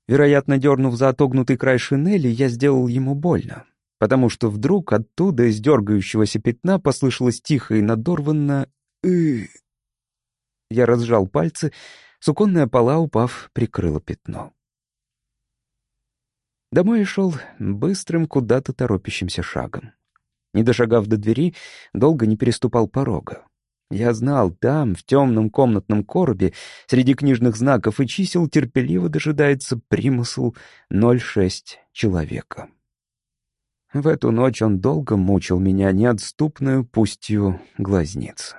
Вероятно, дернув за отогнутый край шинели, я сделал ему больно, потому что вдруг оттуда из дергающегося пятна послышалось тихо и надорванно «ы». Я разжал пальцы, суконная пола, упав, прикрыла пятно. Домой шел быстрым, куда-то торопящимся шагом. Не дошагав до двери, долго не переступал порога. Я знал, там, в темном комнатном коробе, среди книжных знаков и чисел, терпеливо дожидается примысл 06 человека. В эту ночь он долго мучил меня неотступную пустью глазниц.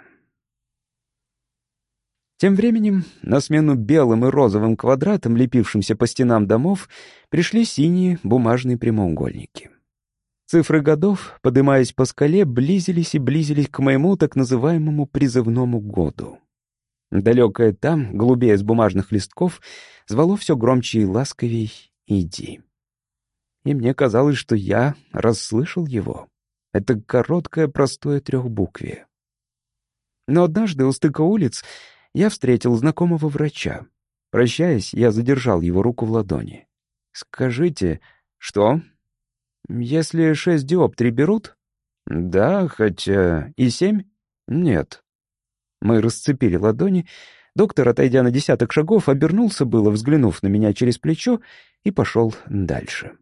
Тем временем на смену белым и розовым квадратам, лепившимся по стенам домов, пришли синие бумажные прямоугольники — Цифры годов, подымаясь по скале, близились и близились к моему так называемому призывному году. Далекое там, голубее с бумажных листков, звало все громче и ласковей «Иди». И мне казалось, что я расслышал его. Это короткое, простое трехбуквие. Но однажды у стыка улиц я встретил знакомого врача. Прощаясь, я задержал его руку в ладони. «Скажите, что?» Если шесть диоптрий берут? Да, хотя и семь? Нет. Мы расцепили ладони. Доктор, отойдя на десяток шагов, обернулся было, взглянув на меня через плечо, и пошел дальше.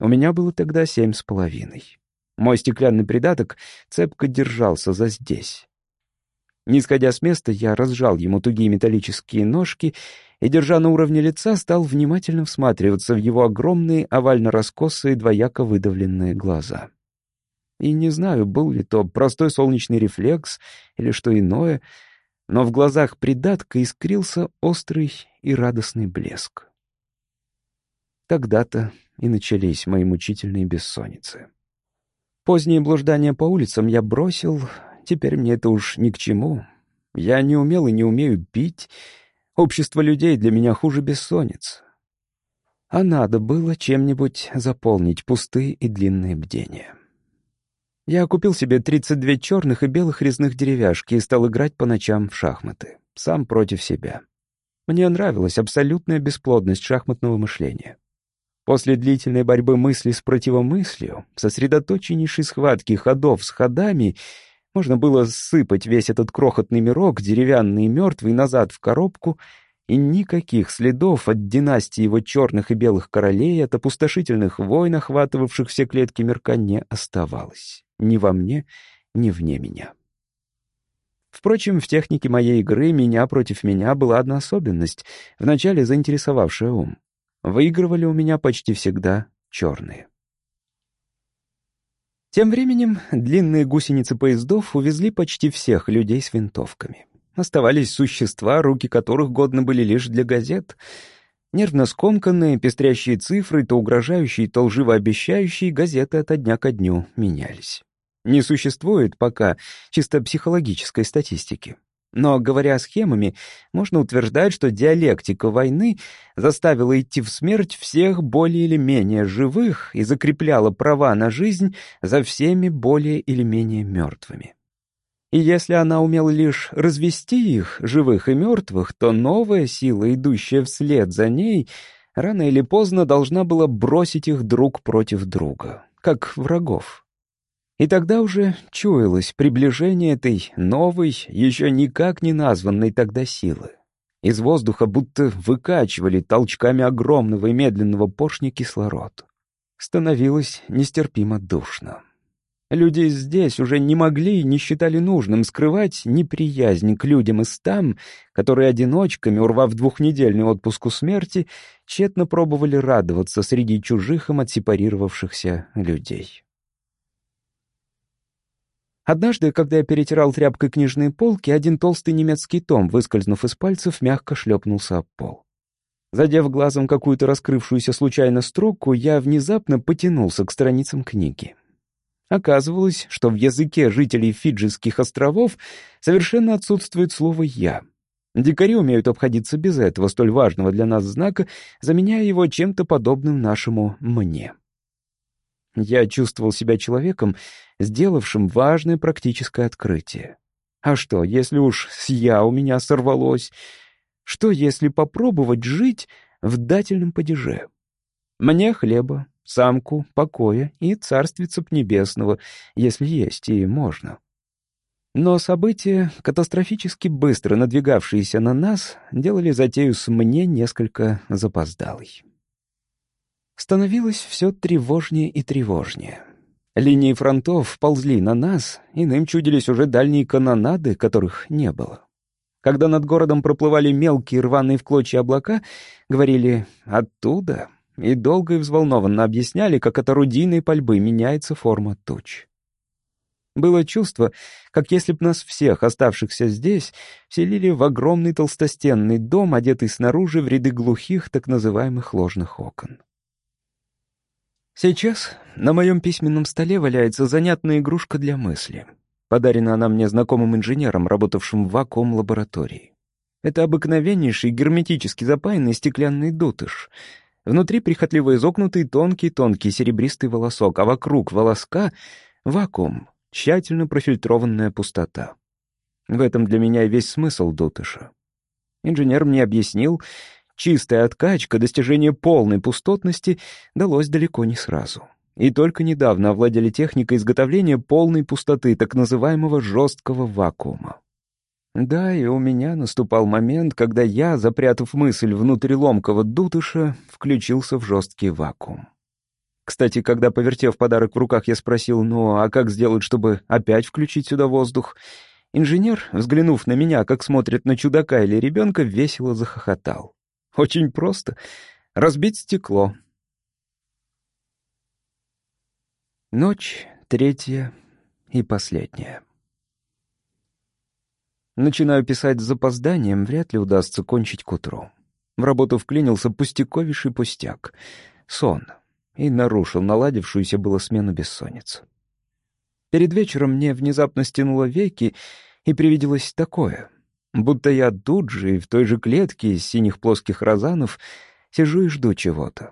У меня было тогда семь с половиной. Мой стеклянный придаток цепко держался за здесь. Не сходя с места, я разжал ему тугие металлические ножки и, держа на уровне лица, стал внимательно всматриваться в его огромные овально-раскосые двояко выдавленные глаза. И не знаю, был ли то простой солнечный рефлекс или что иное, но в глазах придатка искрился острый и радостный блеск. Тогда-то и начались мои мучительные бессонницы. Поздние блуждания по улицам я бросил, теперь мне это уж ни к чему. Я не умел и не умею пить, Общество людей для меня хуже бессонниц. А надо было чем-нибудь заполнить пустые и длинные бдения. Я купил себе 32 черных и белых резных деревяшки и стал играть по ночам в шахматы, сам против себя. Мне нравилась абсолютная бесплодность шахматного мышления. После длительной борьбы мысли с противомыслью, сосредоточеннейшей схватки ходов с ходами — можно было сыпать весь этот крохотный мирок, деревянный и мертвый, назад в коробку, и никаких следов от династии его черных и белых королей, от опустошительных войн, охватывавших все клетки мирка, не оставалось. Ни во мне, ни вне меня. Впрочем, в технике моей игры «меня против меня» была одна особенность, вначале заинтересовавшая ум. Выигрывали у меня почти всегда черные. Тем временем длинные гусеницы поездов увезли почти всех людей с винтовками. Оставались существа, руки которых годны были лишь для газет. Нервно скомканные, пестрящие цифры, то угрожающие, то лживо обещающие, газеты от дня ко дню менялись. Не существует пока чисто психологической статистики. Но, говоря схемами, можно утверждать, что диалектика войны заставила идти в смерть всех более или менее живых и закрепляла права на жизнь за всеми более или менее мертвыми. И если она умела лишь развести их, живых и мертвых, то новая сила, идущая вслед за ней, рано или поздно должна была бросить их друг против друга, как врагов. И тогда уже чуялось приближение этой новой, еще никак не названной тогда силы. Из воздуха будто выкачивали толчками огромного и медленного поршня кислород. Становилось нестерпимо душно. Люди здесь уже не могли и не считали нужным скрывать неприязнь к людям из там, которые одиночками, урвав двухнедельный отпуск у смерти, тщетно пробовали радоваться среди чужих им отсепарировавшихся людей. Однажды, когда я перетирал тряпкой книжные полки, один толстый немецкий том, выскользнув из пальцев, мягко шлепнулся об пол. Задев глазом какую-то раскрывшуюся случайно строку, я внезапно потянулся к страницам книги. Оказывалось, что в языке жителей Фиджийских островов совершенно отсутствует слово «я». Дикари умеют обходиться без этого столь важного для нас знака, заменяя его чем-то подобным нашему «мне». Я чувствовал себя человеком, сделавшим важное практическое открытие. А что, если уж с «я» у меня сорвалось? Что, если попробовать жить в дательном падеже? Мне хлеба, самку, покоя и царствица небесного, если есть и можно. Но события, катастрофически быстро надвигавшиеся на нас, делали затею с мне несколько запоздалой. Становилось все тревожнее и тревожнее. Линии фронтов ползли на нас, иным чудились уже дальние канонады, которых не было. Когда над городом проплывали мелкие рваные в клочья облака, говорили «оттуда», и долго и взволнованно объясняли, как от орудийной пальбы меняется форма туч. Было чувство, как если б нас всех, оставшихся здесь, селили в огромный толстостенный дом, одетый снаружи в ряды глухих, так называемых ложных окон. Сейчас на моем письменном столе валяется занятная игрушка для мысли. Подарена она мне знакомым инженером, работавшим в вакуум-лаборатории. Это обыкновеннейший герметически запаянный стеклянный дутыш. Внутри прихотливо изогнутый тонкий-тонкий серебристый волосок, а вокруг волоска — вакуум, тщательно профильтрованная пустота. В этом для меня весь смысл дутыша. Инженер мне объяснил, Чистая откачка, достижение полной пустотности далось далеко не сразу. И только недавно овладели техникой изготовления полной пустоты, так называемого жесткого вакуума. Да, и у меня наступал момент, когда я, запрятав мысль внутрь ломкого дутыша, включился в жесткий вакуум. Кстати, когда, повертев подарок в руках, я спросил, ну а как сделать, чтобы опять включить сюда воздух, инженер, взглянув на меня, как смотрит на чудака или ребенка, весело захохотал. Очень просто. Разбить стекло. Ночь третья и последняя. Начинаю писать с запозданием, вряд ли удастся кончить к утру. В работу вклинился пустяковейший пустяк. Сон. И нарушил наладившуюся было смену бессонницы. Перед вечером мне внезапно стянуло веки, и привиделось такое — Будто я тут же и в той же клетке из синих плоских розанов сижу и жду чего-то.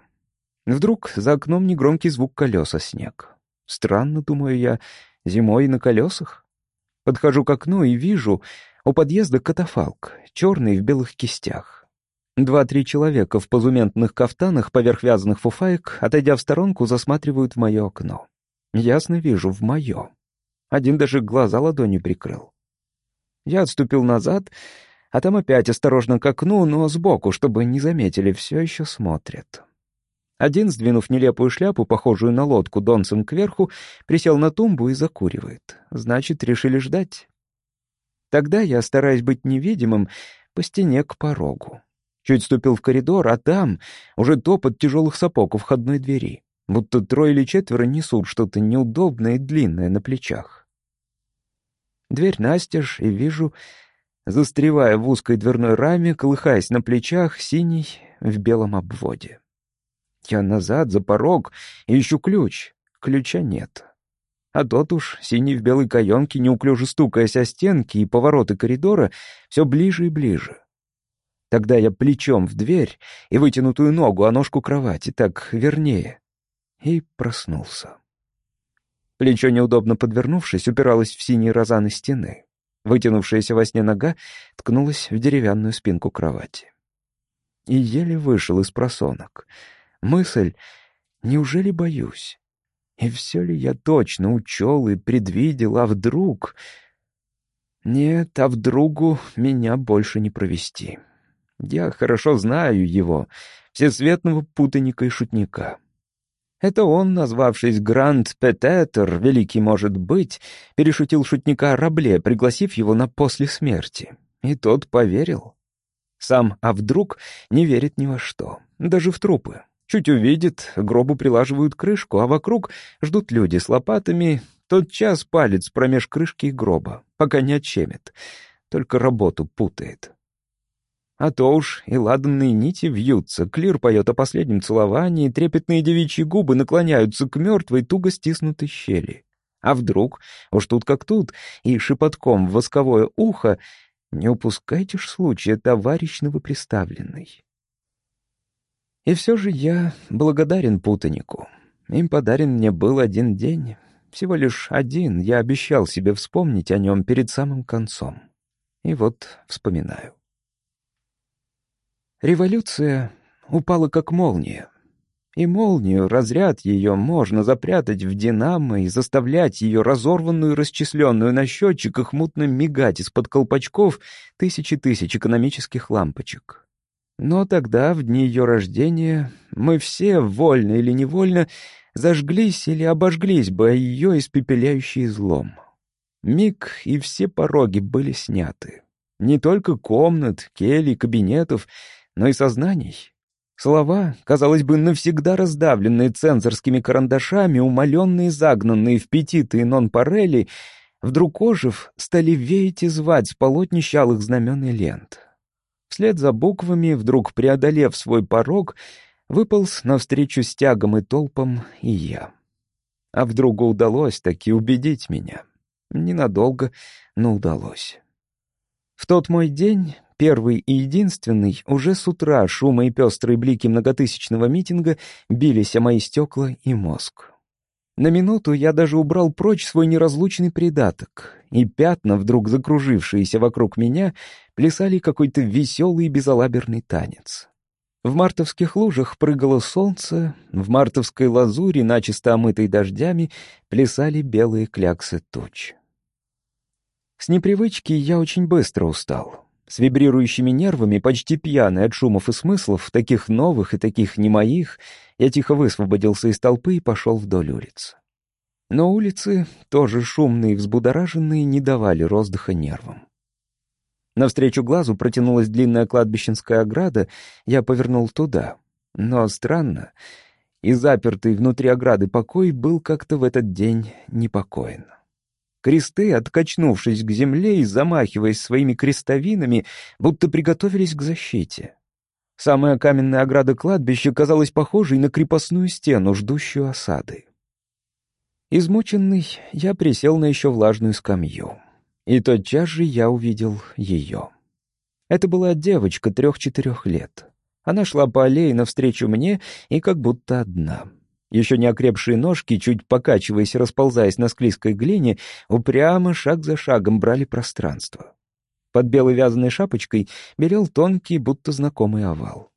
Вдруг за окном негромкий звук колеса снег. Странно, думаю я, зимой на колесах. Подхожу к окну и вижу у подъезда катафалк, черный в белых кистях. Два-три человека в позументных кафтанах поверх вязаных фуфаек, отойдя в сторонку, засматривают в мое окно. Ясно вижу, в мое. Один даже глаза ладонью прикрыл. Я отступил назад, а там опять осторожно к окну, но сбоку, чтобы не заметили, все еще смотрят. Один, сдвинув нелепую шляпу, похожую на лодку, донцем кверху, присел на тумбу и закуривает. Значит, решили ждать. Тогда я, стараясь быть невидимым, по стене к порогу. Чуть ступил в коридор, а там уже топот тяжелых сапог у входной двери. Будто трое или четверо несут что-то неудобное и длинное на плечах. Дверь настежь, и вижу, застревая в узкой дверной раме, колыхаясь на плечах, синий в белом обводе. Я назад, за порог, ищу ключ. Ключа нет. а тот уж, синий в белой каемке, неуклюже стукаясь о стенки и повороты коридора, все ближе и ближе. Тогда я плечом в дверь и вытянутую ногу о ножку кровати, так вернее, и проснулся. Плечо, неудобно подвернувшись, упиралось в синие розаны стены. Вытянувшаяся во сне нога ткнулась в деревянную спинку кровати. И еле вышел из просонок. Мысль «Неужели боюсь?» И все ли я точно учел и предвидел, а вдруг... Нет, а вдругу меня больше не провести. Я хорошо знаю его, всесветного путаника и шутника. Это он, назвавшись Гранд Пететер, великий может быть, перешутил шутника рабле, пригласив его на после смерти. И тот поверил. Сам, а вдруг, не верит ни во что, даже в трупы. Чуть увидит, гробу прилаживают крышку, а вокруг ждут люди с лопатами. Тот час палец промеж крышки и гроба, пока не отчемит. Только работу путает. А то уж и ладанные нити вьются, клир поет о последнем целовании, трепетные девичьи губы наклоняются к мертвой, туго стиснутой щели. А вдруг, уж тут как тут, и шепотком в восковое ухо, не упускайте ж случая, товарищ новоприставленный. И все же я благодарен путанику. Им подарен мне был один день. Всего лишь один, я обещал себе вспомнить о нем перед самым концом. И вот вспоминаю. Революция упала как молния. И молнию, разряд ее можно запрятать в динамо и заставлять ее разорванную и расчисленную на счетчиках мутно мигать из-под колпачков тысячи тысяч экономических лампочек. Но тогда, в дни ее рождения, мы все, вольно или невольно, зажглись или обожглись бы о ее испепеляющий злом. Миг и все пороги были сняты. Не только комнат, келей, кабинетов, но и сознаний. Слова, казалось бы, навсегда раздавленные цензорскими карандашами, умоленные, загнанные в петиты и нон-парели, вдруг ожив, стали веять и звать с полотнищ алых знамен и лент. Вслед за буквами, вдруг преодолев свой порог, выполз навстречу стягам и толпам и я. А вдруг удалось таки убедить меня. Ненадолго, но удалось. В тот мой день, первый и единственный, уже с утра шумы и пестрые блики многотысячного митинга бились о мои стекла и мозг. На минуту я даже убрал прочь свой неразлучный придаток, и пятна, вдруг закружившиеся вокруг меня, плясали какой-то веселый безалаберный танец. В мартовских лужах прыгало солнце, в мартовской лазури, начисто омытой дождями, плясали белые кляксы туч. С непривычки я очень быстро устал. С вибрирующими нервами, почти пьяный от шумов и смыслов, таких новых и таких не моих, я тихо высвободился из толпы и пошел вдоль улиц. Но улицы, тоже шумные и взбудораженные, не давали роздыха нервам. Навстречу глазу протянулась длинная кладбищенская ограда, я повернул туда. Но странно, и запертый внутри ограды покой был как-то в этот день непокоен. Кресты, откачнувшись к земле и замахиваясь своими крестовинами, будто приготовились к защите. Самая каменная ограда кладбища казалась похожей на крепостную стену, ждущую осады. Измученный, я присел на еще влажную скамью. И тотчас же я увидел ее. Это была девочка трех-четырех лет. Она шла по аллее навстречу мне и как будто одна. Еще не окрепшие ножки, чуть покачиваясь и расползаясь на склизкой глине, упрямо шаг за шагом брали пространство. Под белой вязаной шапочкой белел тонкий, будто знакомый овал.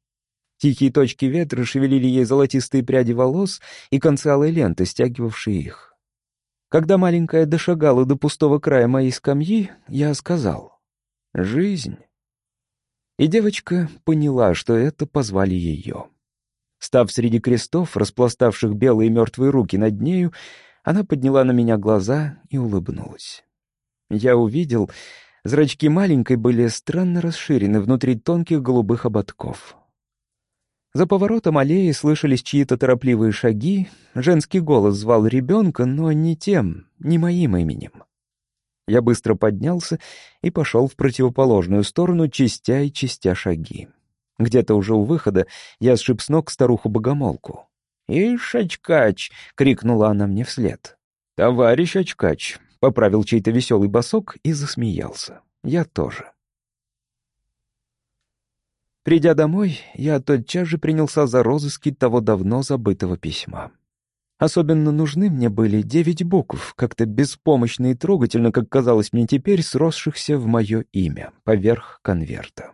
Тихие точки ветра шевелили ей золотистые пряди волос и концы алой ленты, стягивавшие их. Когда маленькая дошагала до пустого края моей скамьи, я сказал «Жизнь». И девочка поняла, что это позвали ее. Став среди крестов, распластавших белые мертвые руки над нею, она подняла на меня глаза и улыбнулась. Я увидел, зрачки маленькой были странно расширены внутри тонких голубых ободков. За поворотом аллеи слышались чьи-то торопливые шаги, женский голос звал ребенка, но не тем, не моим именем. Я быстро поднялся и пошел в противоположную сторону, чистя и чистя шаги. Где-то уже у выхода я сшиб с ног старуху-богомолку. «Ишь, очкач!» — крикнула она мне вслед. «Товарищ Очкач», — поправил чей-то веселый босок и засмеялся. Я тоже. Придя домой, я тотчас же принялся за розыски того давно забытого письма. Особенно нужны мне были девять букв, как-то беспомощно и трогательно, как казалось мне теперь, сросшихся в мое имя, поверх конверта.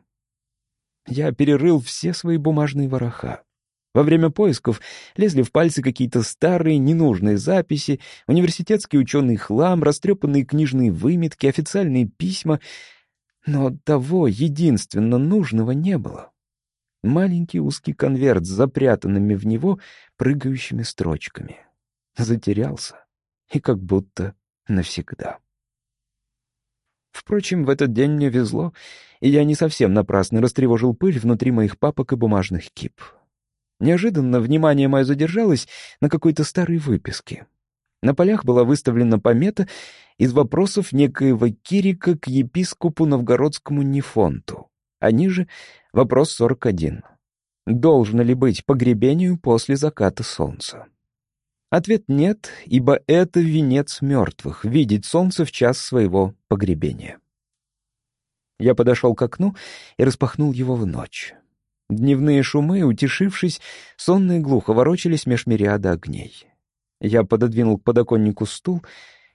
Я перерыл все свои бумажные вороха. Во время поисков лезли в пальцы какие-то старые, ненужные записи, университетский ученый хлам, растрепанные книжные выметки, официальные письма. Но того единственно нужного не было. Маленький узкий конверт с запрятанными в него прыгающими строчками. Затерялся. И как будто навсегда. Впрочем, в этот день мне везло, и я не совсем напрасно растревожил пыль внутри моих папок и бумажных кип. Неожиданно внимание мое задержалось на какой-то старой выписке. На полях была выставлена помета из вопросов некоего Кирика к епископу новгородскому Нефонту, а ниже — вопрос 41. Должно ли быть погребению после заката солнца? Ответ нет, ибо это венец мертвых — видеть солнце в час своего погребения. Я подошел к окну и распахнул его в ночь. Дневные шумы, утешившись, сонные глухо ворочались меж мириада огней. Я пододвинул к подоконнику стул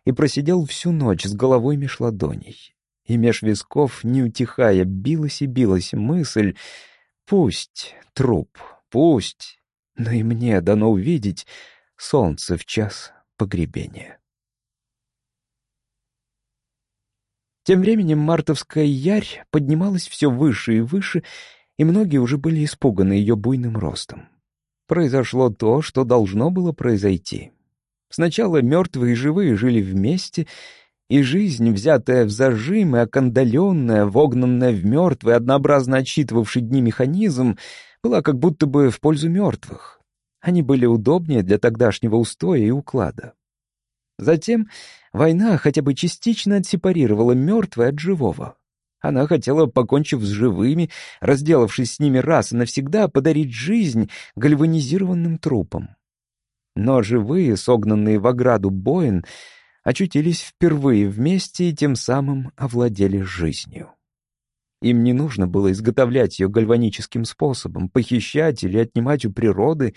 и просидел всю ночь с головой меж ладоней. И меж висков, не утихая, билась и билась мысль «Пусть, труп, пусть, но и мне дано увидеть солнце в час погребения». Тем временем мартовская ярь поднималась все выше и выше, и многие уже были испуганы ее буйным ростом. Произошло то, что должно было произойти. Сначала мертвые и живые жили вместе, и жизнь, взятая в зажим и окандаленная, вогнанная в мертвый, однообразно отсчитывавший дни механизм, была как будто бы в пользу мертвых. Они были удобнее для тогдашнего устоя и уклада. Затем война хотя бы частично отсепарировала мертвое от живого. Она хотела, покончив с живыми, разделавшись с ними раз и навсегда, подарить жизнь гальванизированным трупам. Но живые, согнанные в ограду Боин, очутились впервые вместе и тем самым овладели жизнью. Им не нужно было изготовлять ее гальваническим способом, похищать или отнимать у природы.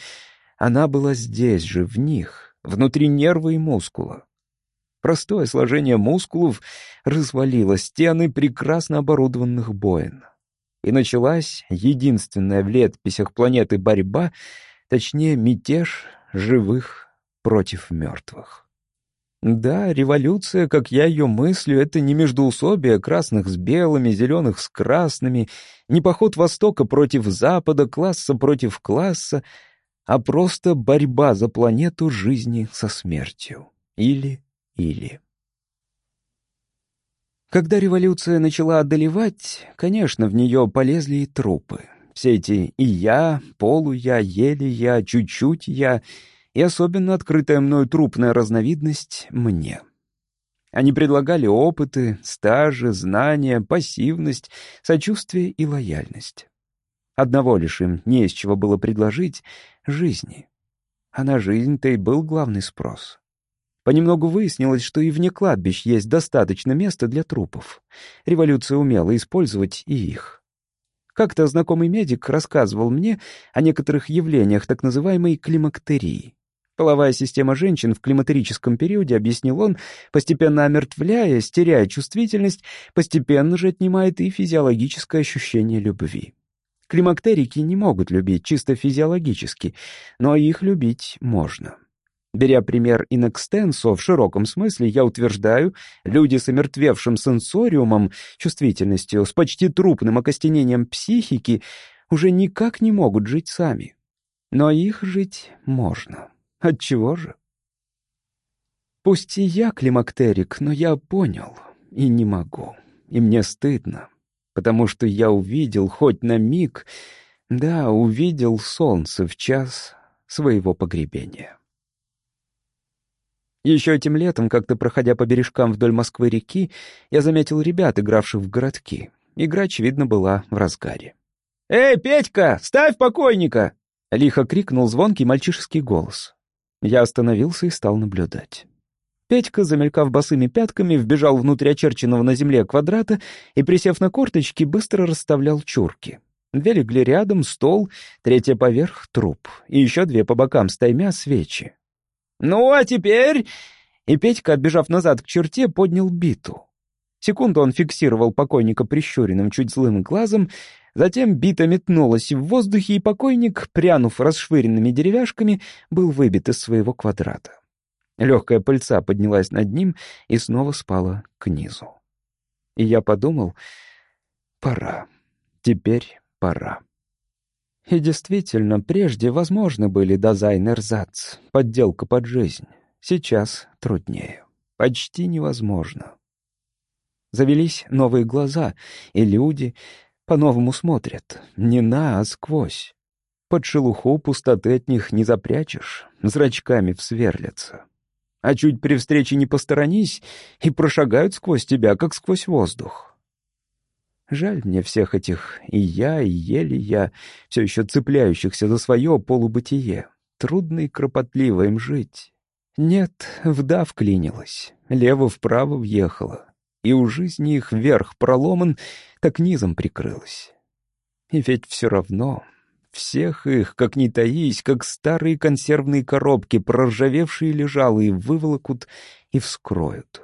Она была здесь же, в них, внутри нерва и мускула. Простое сложение мускулов развалило стены прекрасно оборудованных боин. И началась единственная в летописях планеты борьба, точнее мятеж живых против мертвых. Да, революция, как я ее мыслю, это не междоусобие красных с белыми, зеленых с красными, не поход Востока против Запада, класса против класса, а просто борьба за планету жизни со смертью. Или или. Когда революция начала одолевать, конечно, в нее полезли и трупы. Все эти «и я», «полу-я», «еле я», «чуть-чуть я» и особенно открытая мною трупная разновидность «мне». Они предлагали опыты, стажи, знания, пассивность, сочувствие и лояльность. Одного лишь им не из чего было предложить — жизни. А на жизнь-то и был главный спрос. Понемногу выяснилось, что и вне кладбищ есть достаточно места для трупов. Революция умела использовать и их. Как-то знакомый медик рассказывал мне о некоторых явлениях так называемой климактерии. Половая система женщин в климатерическом периоде, объяснил он, постепенно омертвляя, теряя чувствительность, постепенно же отнимает и физиологическое ощущение любви. Климактерики не могут любить чисто физиологически, но их любить можно. Беря пример инэкстенсо в широком смысле, я утверждаю, люди с омертвевшим сенсориумом, чувствительностью, с почти трупным окостенением психики уже никак не могут жить сами. Но их жить можно. Отчего же? Пусть и я климактерик, но я понял и не могу. И мне стыдно, потому что я увидел хоть на миг, да, увидел солнце в час своего погребения. Еще этим летом, как-то проходя по бережкам вдоль Москвы-реки, я заметил ребят, игравших в городки. Игра, очевидно, была в разгаре. «Эй, Петька, ставь покойника!» — лихо крикнул звонкий мальчишеский голос. Я остановился и стал наблюдать. Петька, замелькав босыми пятками, вбежал внутрь очерченного на земле квадрата и, присев на корточки, быстро расставлял чурки. Две легли рядом, стол, третья поверх — труп, и еще две по бокам стаймя свечи. «Ну, а теперь...» И Петька, отбежав назад к черте, поднял биту. Секунду он фиксировал покойника прищуренным, чуть злым глазом, затем бита метнулась в воздухе, и покойник, прянув расшвыренными деревяшками, был выбит из своего квадрата. Легкая пыльца поднялась над ним и снова спала к низу. И я подумал, пора, теперь пора. И действительно, прежде возможны были дизайн-эрзац, подделка под жизнь. Сейчас труднее. Почти невозможно. Завелись новые глаза, и люди по-новому смотрят. Не на, а сквозь. Под шелуху пустоты от них не запрячешь, зрачками всверлятся а чуть при встрече не посторонись, и прошагают сквозь тебя, как сквозь воздух. Жаль мне всех этих и я, и еле я, все еще цепляющихся за свое полубытие. Трудно и кропотливо им жить. Нет, вдав клинилась, лево-вправо въехала, и у жизни их вверх проломан, так низом прикрылась. И ведь все равно всех их, как ни таись, как старые консервные коробки, проржавевшие лежалые, выволокут и вскроют.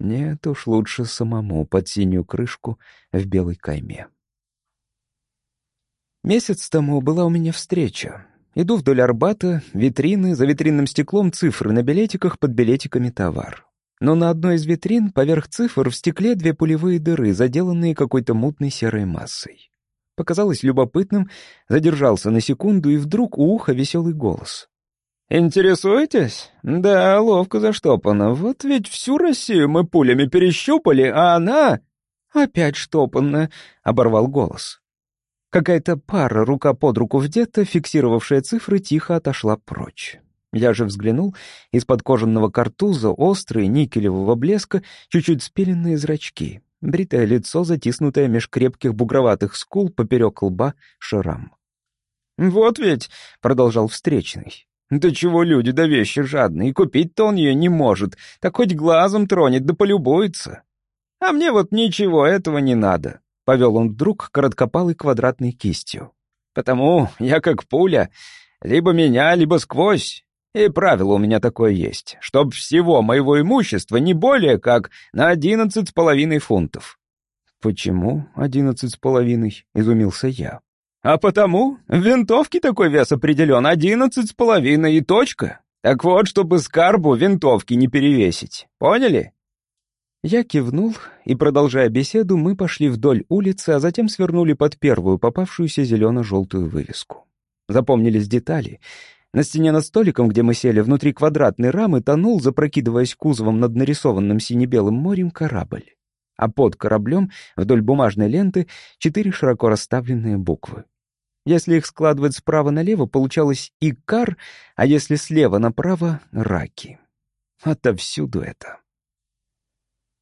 Нет уж, лучше самому под синюю крышку в белой кайме. Месяц тому была у меня встреча. Иду вдоль Арбата, витрины, за витринным стеклом цифры на билетиках, под билетиками товар. Но на одной из витрин поверх цифр в стекле две пулевые дыры, заделанные какой-то мутной серой массой. Показалось любопытным, задержался на секунду, и вдруг у уха веселый голос. «Интересуетесь? Да, ловко заштопано. Вот ведь всю Россию мы пулями перещупали, а она...» «Опять штопанная», — оборвал голос. Какая-то пара рука под руку вдета, фиксировавшая цифры, тихо отошла прочь. Я же взглянул, из-под кожаного картуза острые никелевого блеска, чуть-чуть спиленные зрачки бритое лицо, затиснутое меж крепких бугроватых скул поперек лба шрам. «Вот ведь», — продолжал встречный, — «да чего люди да вещи жадные, купить-то он ее не может, так хоть глазом тронет да полюбуется. А мне вот ничего этого не надо», — повел он вдруг короткопалой квадратной кистью. «Потому я как пуля, либо меня, либо сквозь, и правило у меня такое есть, чтоб всего моего имущества не более как на одиннадцать с половиной фунтов». «Почему одиннадцать с половиной?» — изумился я. «А потому в винтовке такой вес определен одиннадцать с половиной и точка. Так вот, чтобы скарбу винтовки не перевесить. Поняли?» Я кивнул, и, продолжая беседу, мы пошли вдоль улицы, а затем свернули под первую попавшуюся зелено-желтую вывеску. Запомнились детали — на стене над столиком, где мы сели, внутри квадратной рамы тонул, запрокидываясь кузовом над нарисованным сине-белым морем, корабль. А под кораблем, вдоль бумажной ленты, четыре широко расставленные буквы. Если их складывать справа налево, получалось «Икар», а если слева направо — «Раки». Отовсюду это.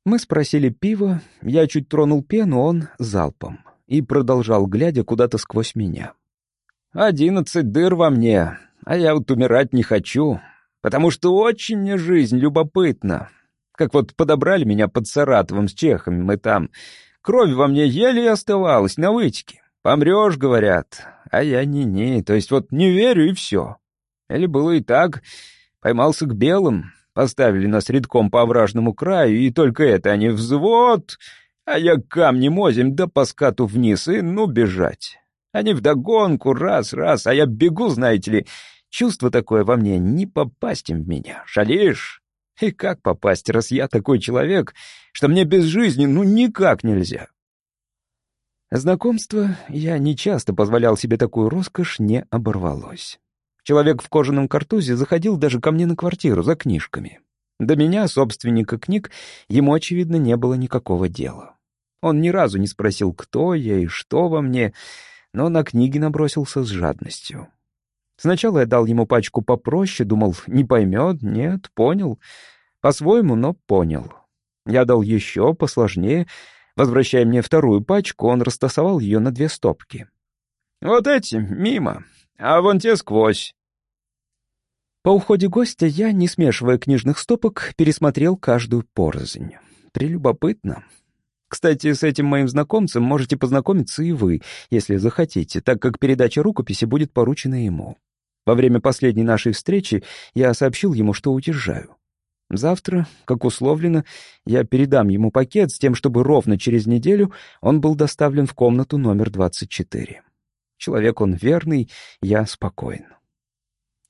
Мы спросили пиво, я чуть тронул пену, он — залпом, и продолжал, глядя куда-то сквозь меня. «Одиннадцать дыр во мне, а я вот умирать не хочу, потому что очень мне жизнь любопытна. Как вот подобрали меня под Саратовым с чехами мы там. Кровь во мне еле оставалась на вытеке. Помрешь, говорят, а я не-не, то есть вот не верю и все. Или было и так, поймался к белым, поставили нас редком по овражному краю, и только это они взвод, а я камни мозим да по скату вниз, и ну бежать. Они вдогонку, раз-раз, а я бегу, знаете ли, Чувство такое во мне, не попасть им в меня. Шалишь? И как попасть, раз я такой человек, что мне без жизни ну никак нельзя? Знакомство, я не часто позволял себе такую роскошь, не оборвалось. Человек в кожаном картузе заходил даже ко мне на квартиру за книжками. До меня, собственника книг, ему, очевидно, не было никакого дела. Он ни разу не спросил, кто я и что во мне, но на книги набросился с жадностью. Сначала я дал ему пачку попроще, думал, не поймет, нет, понял. По-своему, но понял. Я дал еще посложнее. Возвращая мне вторую пачку, он растасовал ее на две стопки. «Вот эти, мимо, а вон те сквозь». По уходе гостя я, не смешивая книжных стопок, пересмотрел каждую порознь. Прелюбопытно. Кстати, с этим моим знакомцем можете познакомиться и вы, если захотите, так как передача рукописи будет поручена ему. Во время последней нашей встречи я сообщил ему, что уезжаю. Завтра, как условлено, я передам ему пакет с тем, чтобы ровно через неделю он был доставлен в комнату номер 24. Человек он верный, я спокоен.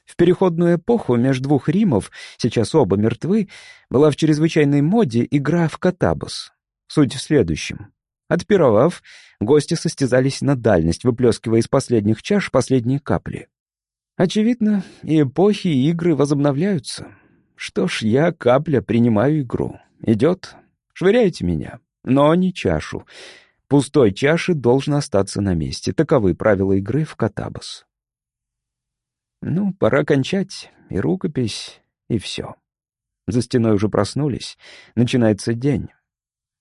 В переходную эпоху между двух Римов, сейчас оба мертвы, была в чрезвычайной моде игра в катабус. Суть в следующем. Отпировав, гости состязались на дальность, выплескивая из последних чаш последние капли. Очевидно, эпохи, и игры возобновляются. Что ж, я, капля, принимаю игру. Идет? Швыряйте меня. Но не чашу. Пустой чаши должен остаться на месте. Таковы правила игры в катабас. Ну, пора кончать. И рукопись, и все. За стеной уже проснулись. Начинается день.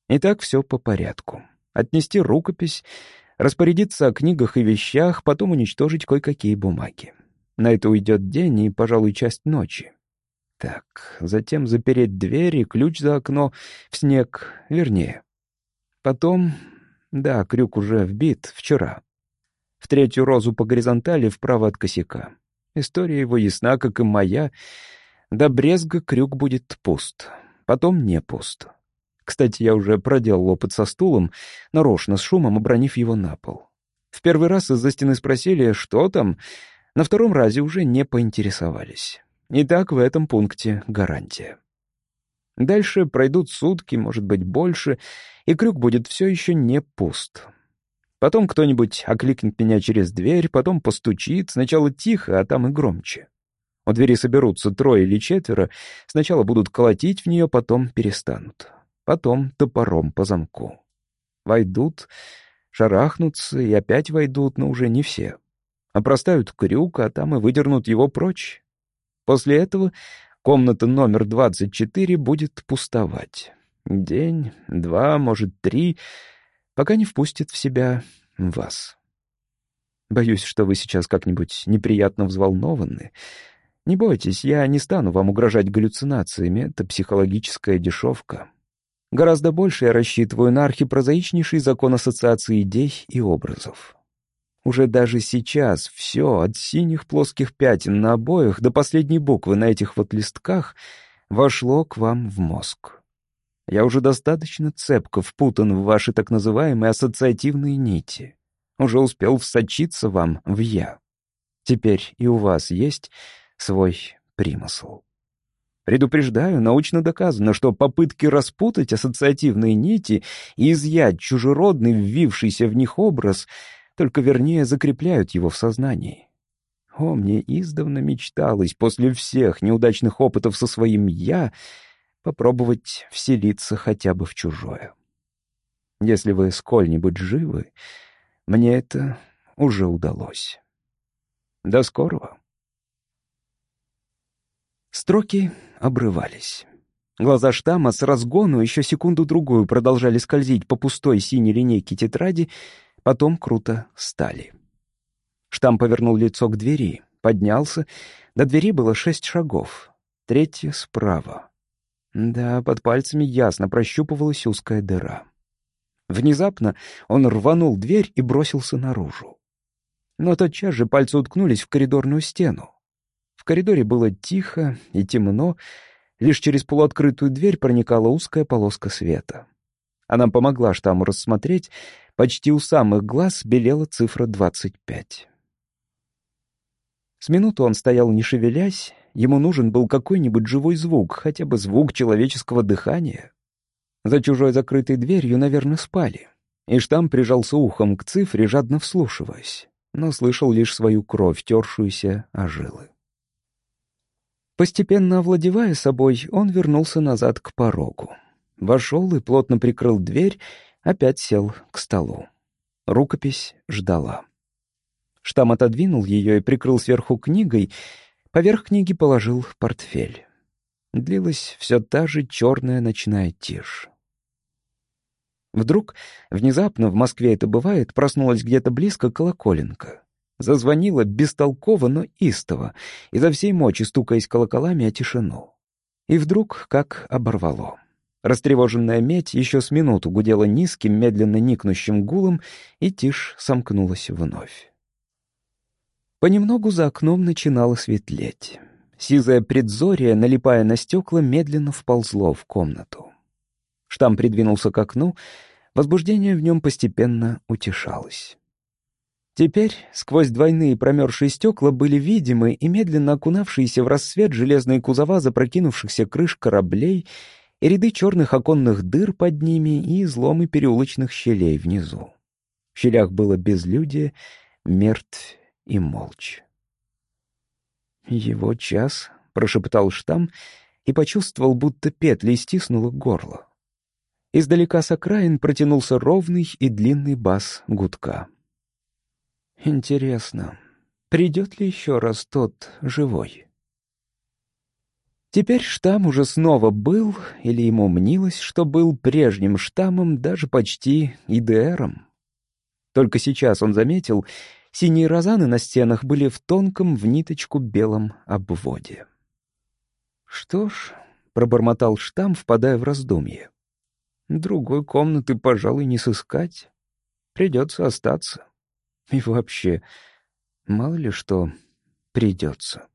Итак, все по порядку. Отнести рукопись, распорядиться о книгах и вещах, потом уничтожить кое-какие бумаги. На это уйдет день и, пожалуй, часть ночи. Так, затем запереть дверь и ключ за окно в снег, вернее. Потом... Да, крюк уже вбит вчера. В третью розу по горизонтали вправо от косяка. История его ясна, как и моя. До брезга крюк будет пуст. Потом не пуст. Кстати, я уже проделал опыт со стулом, нарочно с шумом обронив его на пол. В первый раз из-за стены спросили, что там, на втором разе уже не поинтересовались. Итак, в этом пункте гарантия. Дальше пройдут сутки, может быть, больше, и крюк будет все еще не пуст. Потом кто-нибудь окликнет меня через дверь, потом постучит, сначала тихо, а там и громче. У двери соберутся трое или четверо, сначала будут колотить в нее, потом перестанут. Потом топором по замку. Войдут, шарахнутся и опять войдут, но уже не все. Опростают крюк, а там и выдернут его прочь. После этого комната номер 24 будет пустовать. День, два, может, три, пока не впустит в себя вас. Боюсь, что вы сейчас как-нибудь неприятно взволнованы. Не бойтесь, я не стану вам угрожать галлюцинациями, это психологическая дешевка. Гораздо больше я рассчитываю на архипрозаичнейший закон ассоциации идей и образов. Уже даже сейчас все, от синих плоских пятен на обоях до последней буквы на этих вот листках, вошло к вам в мозг. Я уже достаточно цепко впутан в ваши так называемые ассоциативные нити. Уже успел всочиться вам в «я». Теперь и у вас есть свой примысл. Предупреждаю, научно доказано, что попытки распутать ассоциативные нити и изъять чужеродный ввившийся в них образ — только вернее закрепляют его в сознании. О, мне издавна мечталось после всех неудачных опытов со своим «я» попробовать вселиться хотя бы в чужое. Если вы сколь-нибудь живы, мне это уже удалось. До скорого. Строки обрывались. Глаза штамма с разгону еще секунду-другую продолжали скользить по пустой синей линейке тетради, Потом круто стали. Штам повернул лицо к двери, поднялся. До двери было шесть шагов. Третья справа. Да, под пальцами ясно прощупывалась узкая дыра. Внезапно он рванул дверь и бросился наружу. Но тотчас же пальцы уткнулись в коридорную стену. В коридоре было тихо и темно, лишь через полуоткрытую дверь проникала узкая полоска света. Она помогла штамму рассмотреть, почти у самых глаз белела цифра 25. С минуту он стоял не шевелясь, ему нужен был какой-нибудь живой звук, хотя бы звук человеческого дыхания. За чужой закрытой дверью, наверное, спали. И штамм прижался ухом к цифре, жадно вслушиваясь, но слышал лишь свою кровь, тершуюся о жилы. Постепенно овладевая собой, он вернулся назад к порогу. Вошел и плотно прикрыл дверь, опять сел к столу. Рукопись ждала. Штам отодвинул ее и прикрыл сверху книгой, поверх книги положил портфель. Длилась все та же черная ночная тишь. Вдруг, внезапно, в Москве это бывает, проснулась где-то близко колоколенка. зазвонила бестолково, но истово, изо всей мочи стукаясь колоколами о тишину. И вдруг как оборвало. Растревоженная медь еще с минуту гудела низким, медленно никнущим гулом, и тишь сомкнулась вновь. Понемногу за окном начинало светлеть. Сизое предзорие, налипая на стекла, медленно вползло в комнату. Штамм придвинулся к окну, возбуждение в нем постепенно утешалось. Теперь сквозь двойные промерзшие стекла были видимы и медленно окунавшиеся в рассвет железные кузова запрокинувшихся крыш кораблей и ряды черных оконных дыр под ними и изломы переулочных щелей внизу. В щелях было безлюдие, мертвь и молча. «Его час», — прошептал штамм и почувствовал, будто петли стиснуло горло. Издалека с окраин протянулся ровный и длинный бас гудка. Интересно, придет ли еще раз тот живой? Теперь штамм уже снова был, или ему мнилось, что был прежним штаммом, даже почти ИДРом. Только сейчас он заметил, синие розаны на стенах были в тонком в ниточку белом обводе. «Что ж», — пробормотал штамм, впадая в раздумье, — «другой комнаты, пожалуй, не сыскать. Придется остаться». И вообще, мало ли что придется.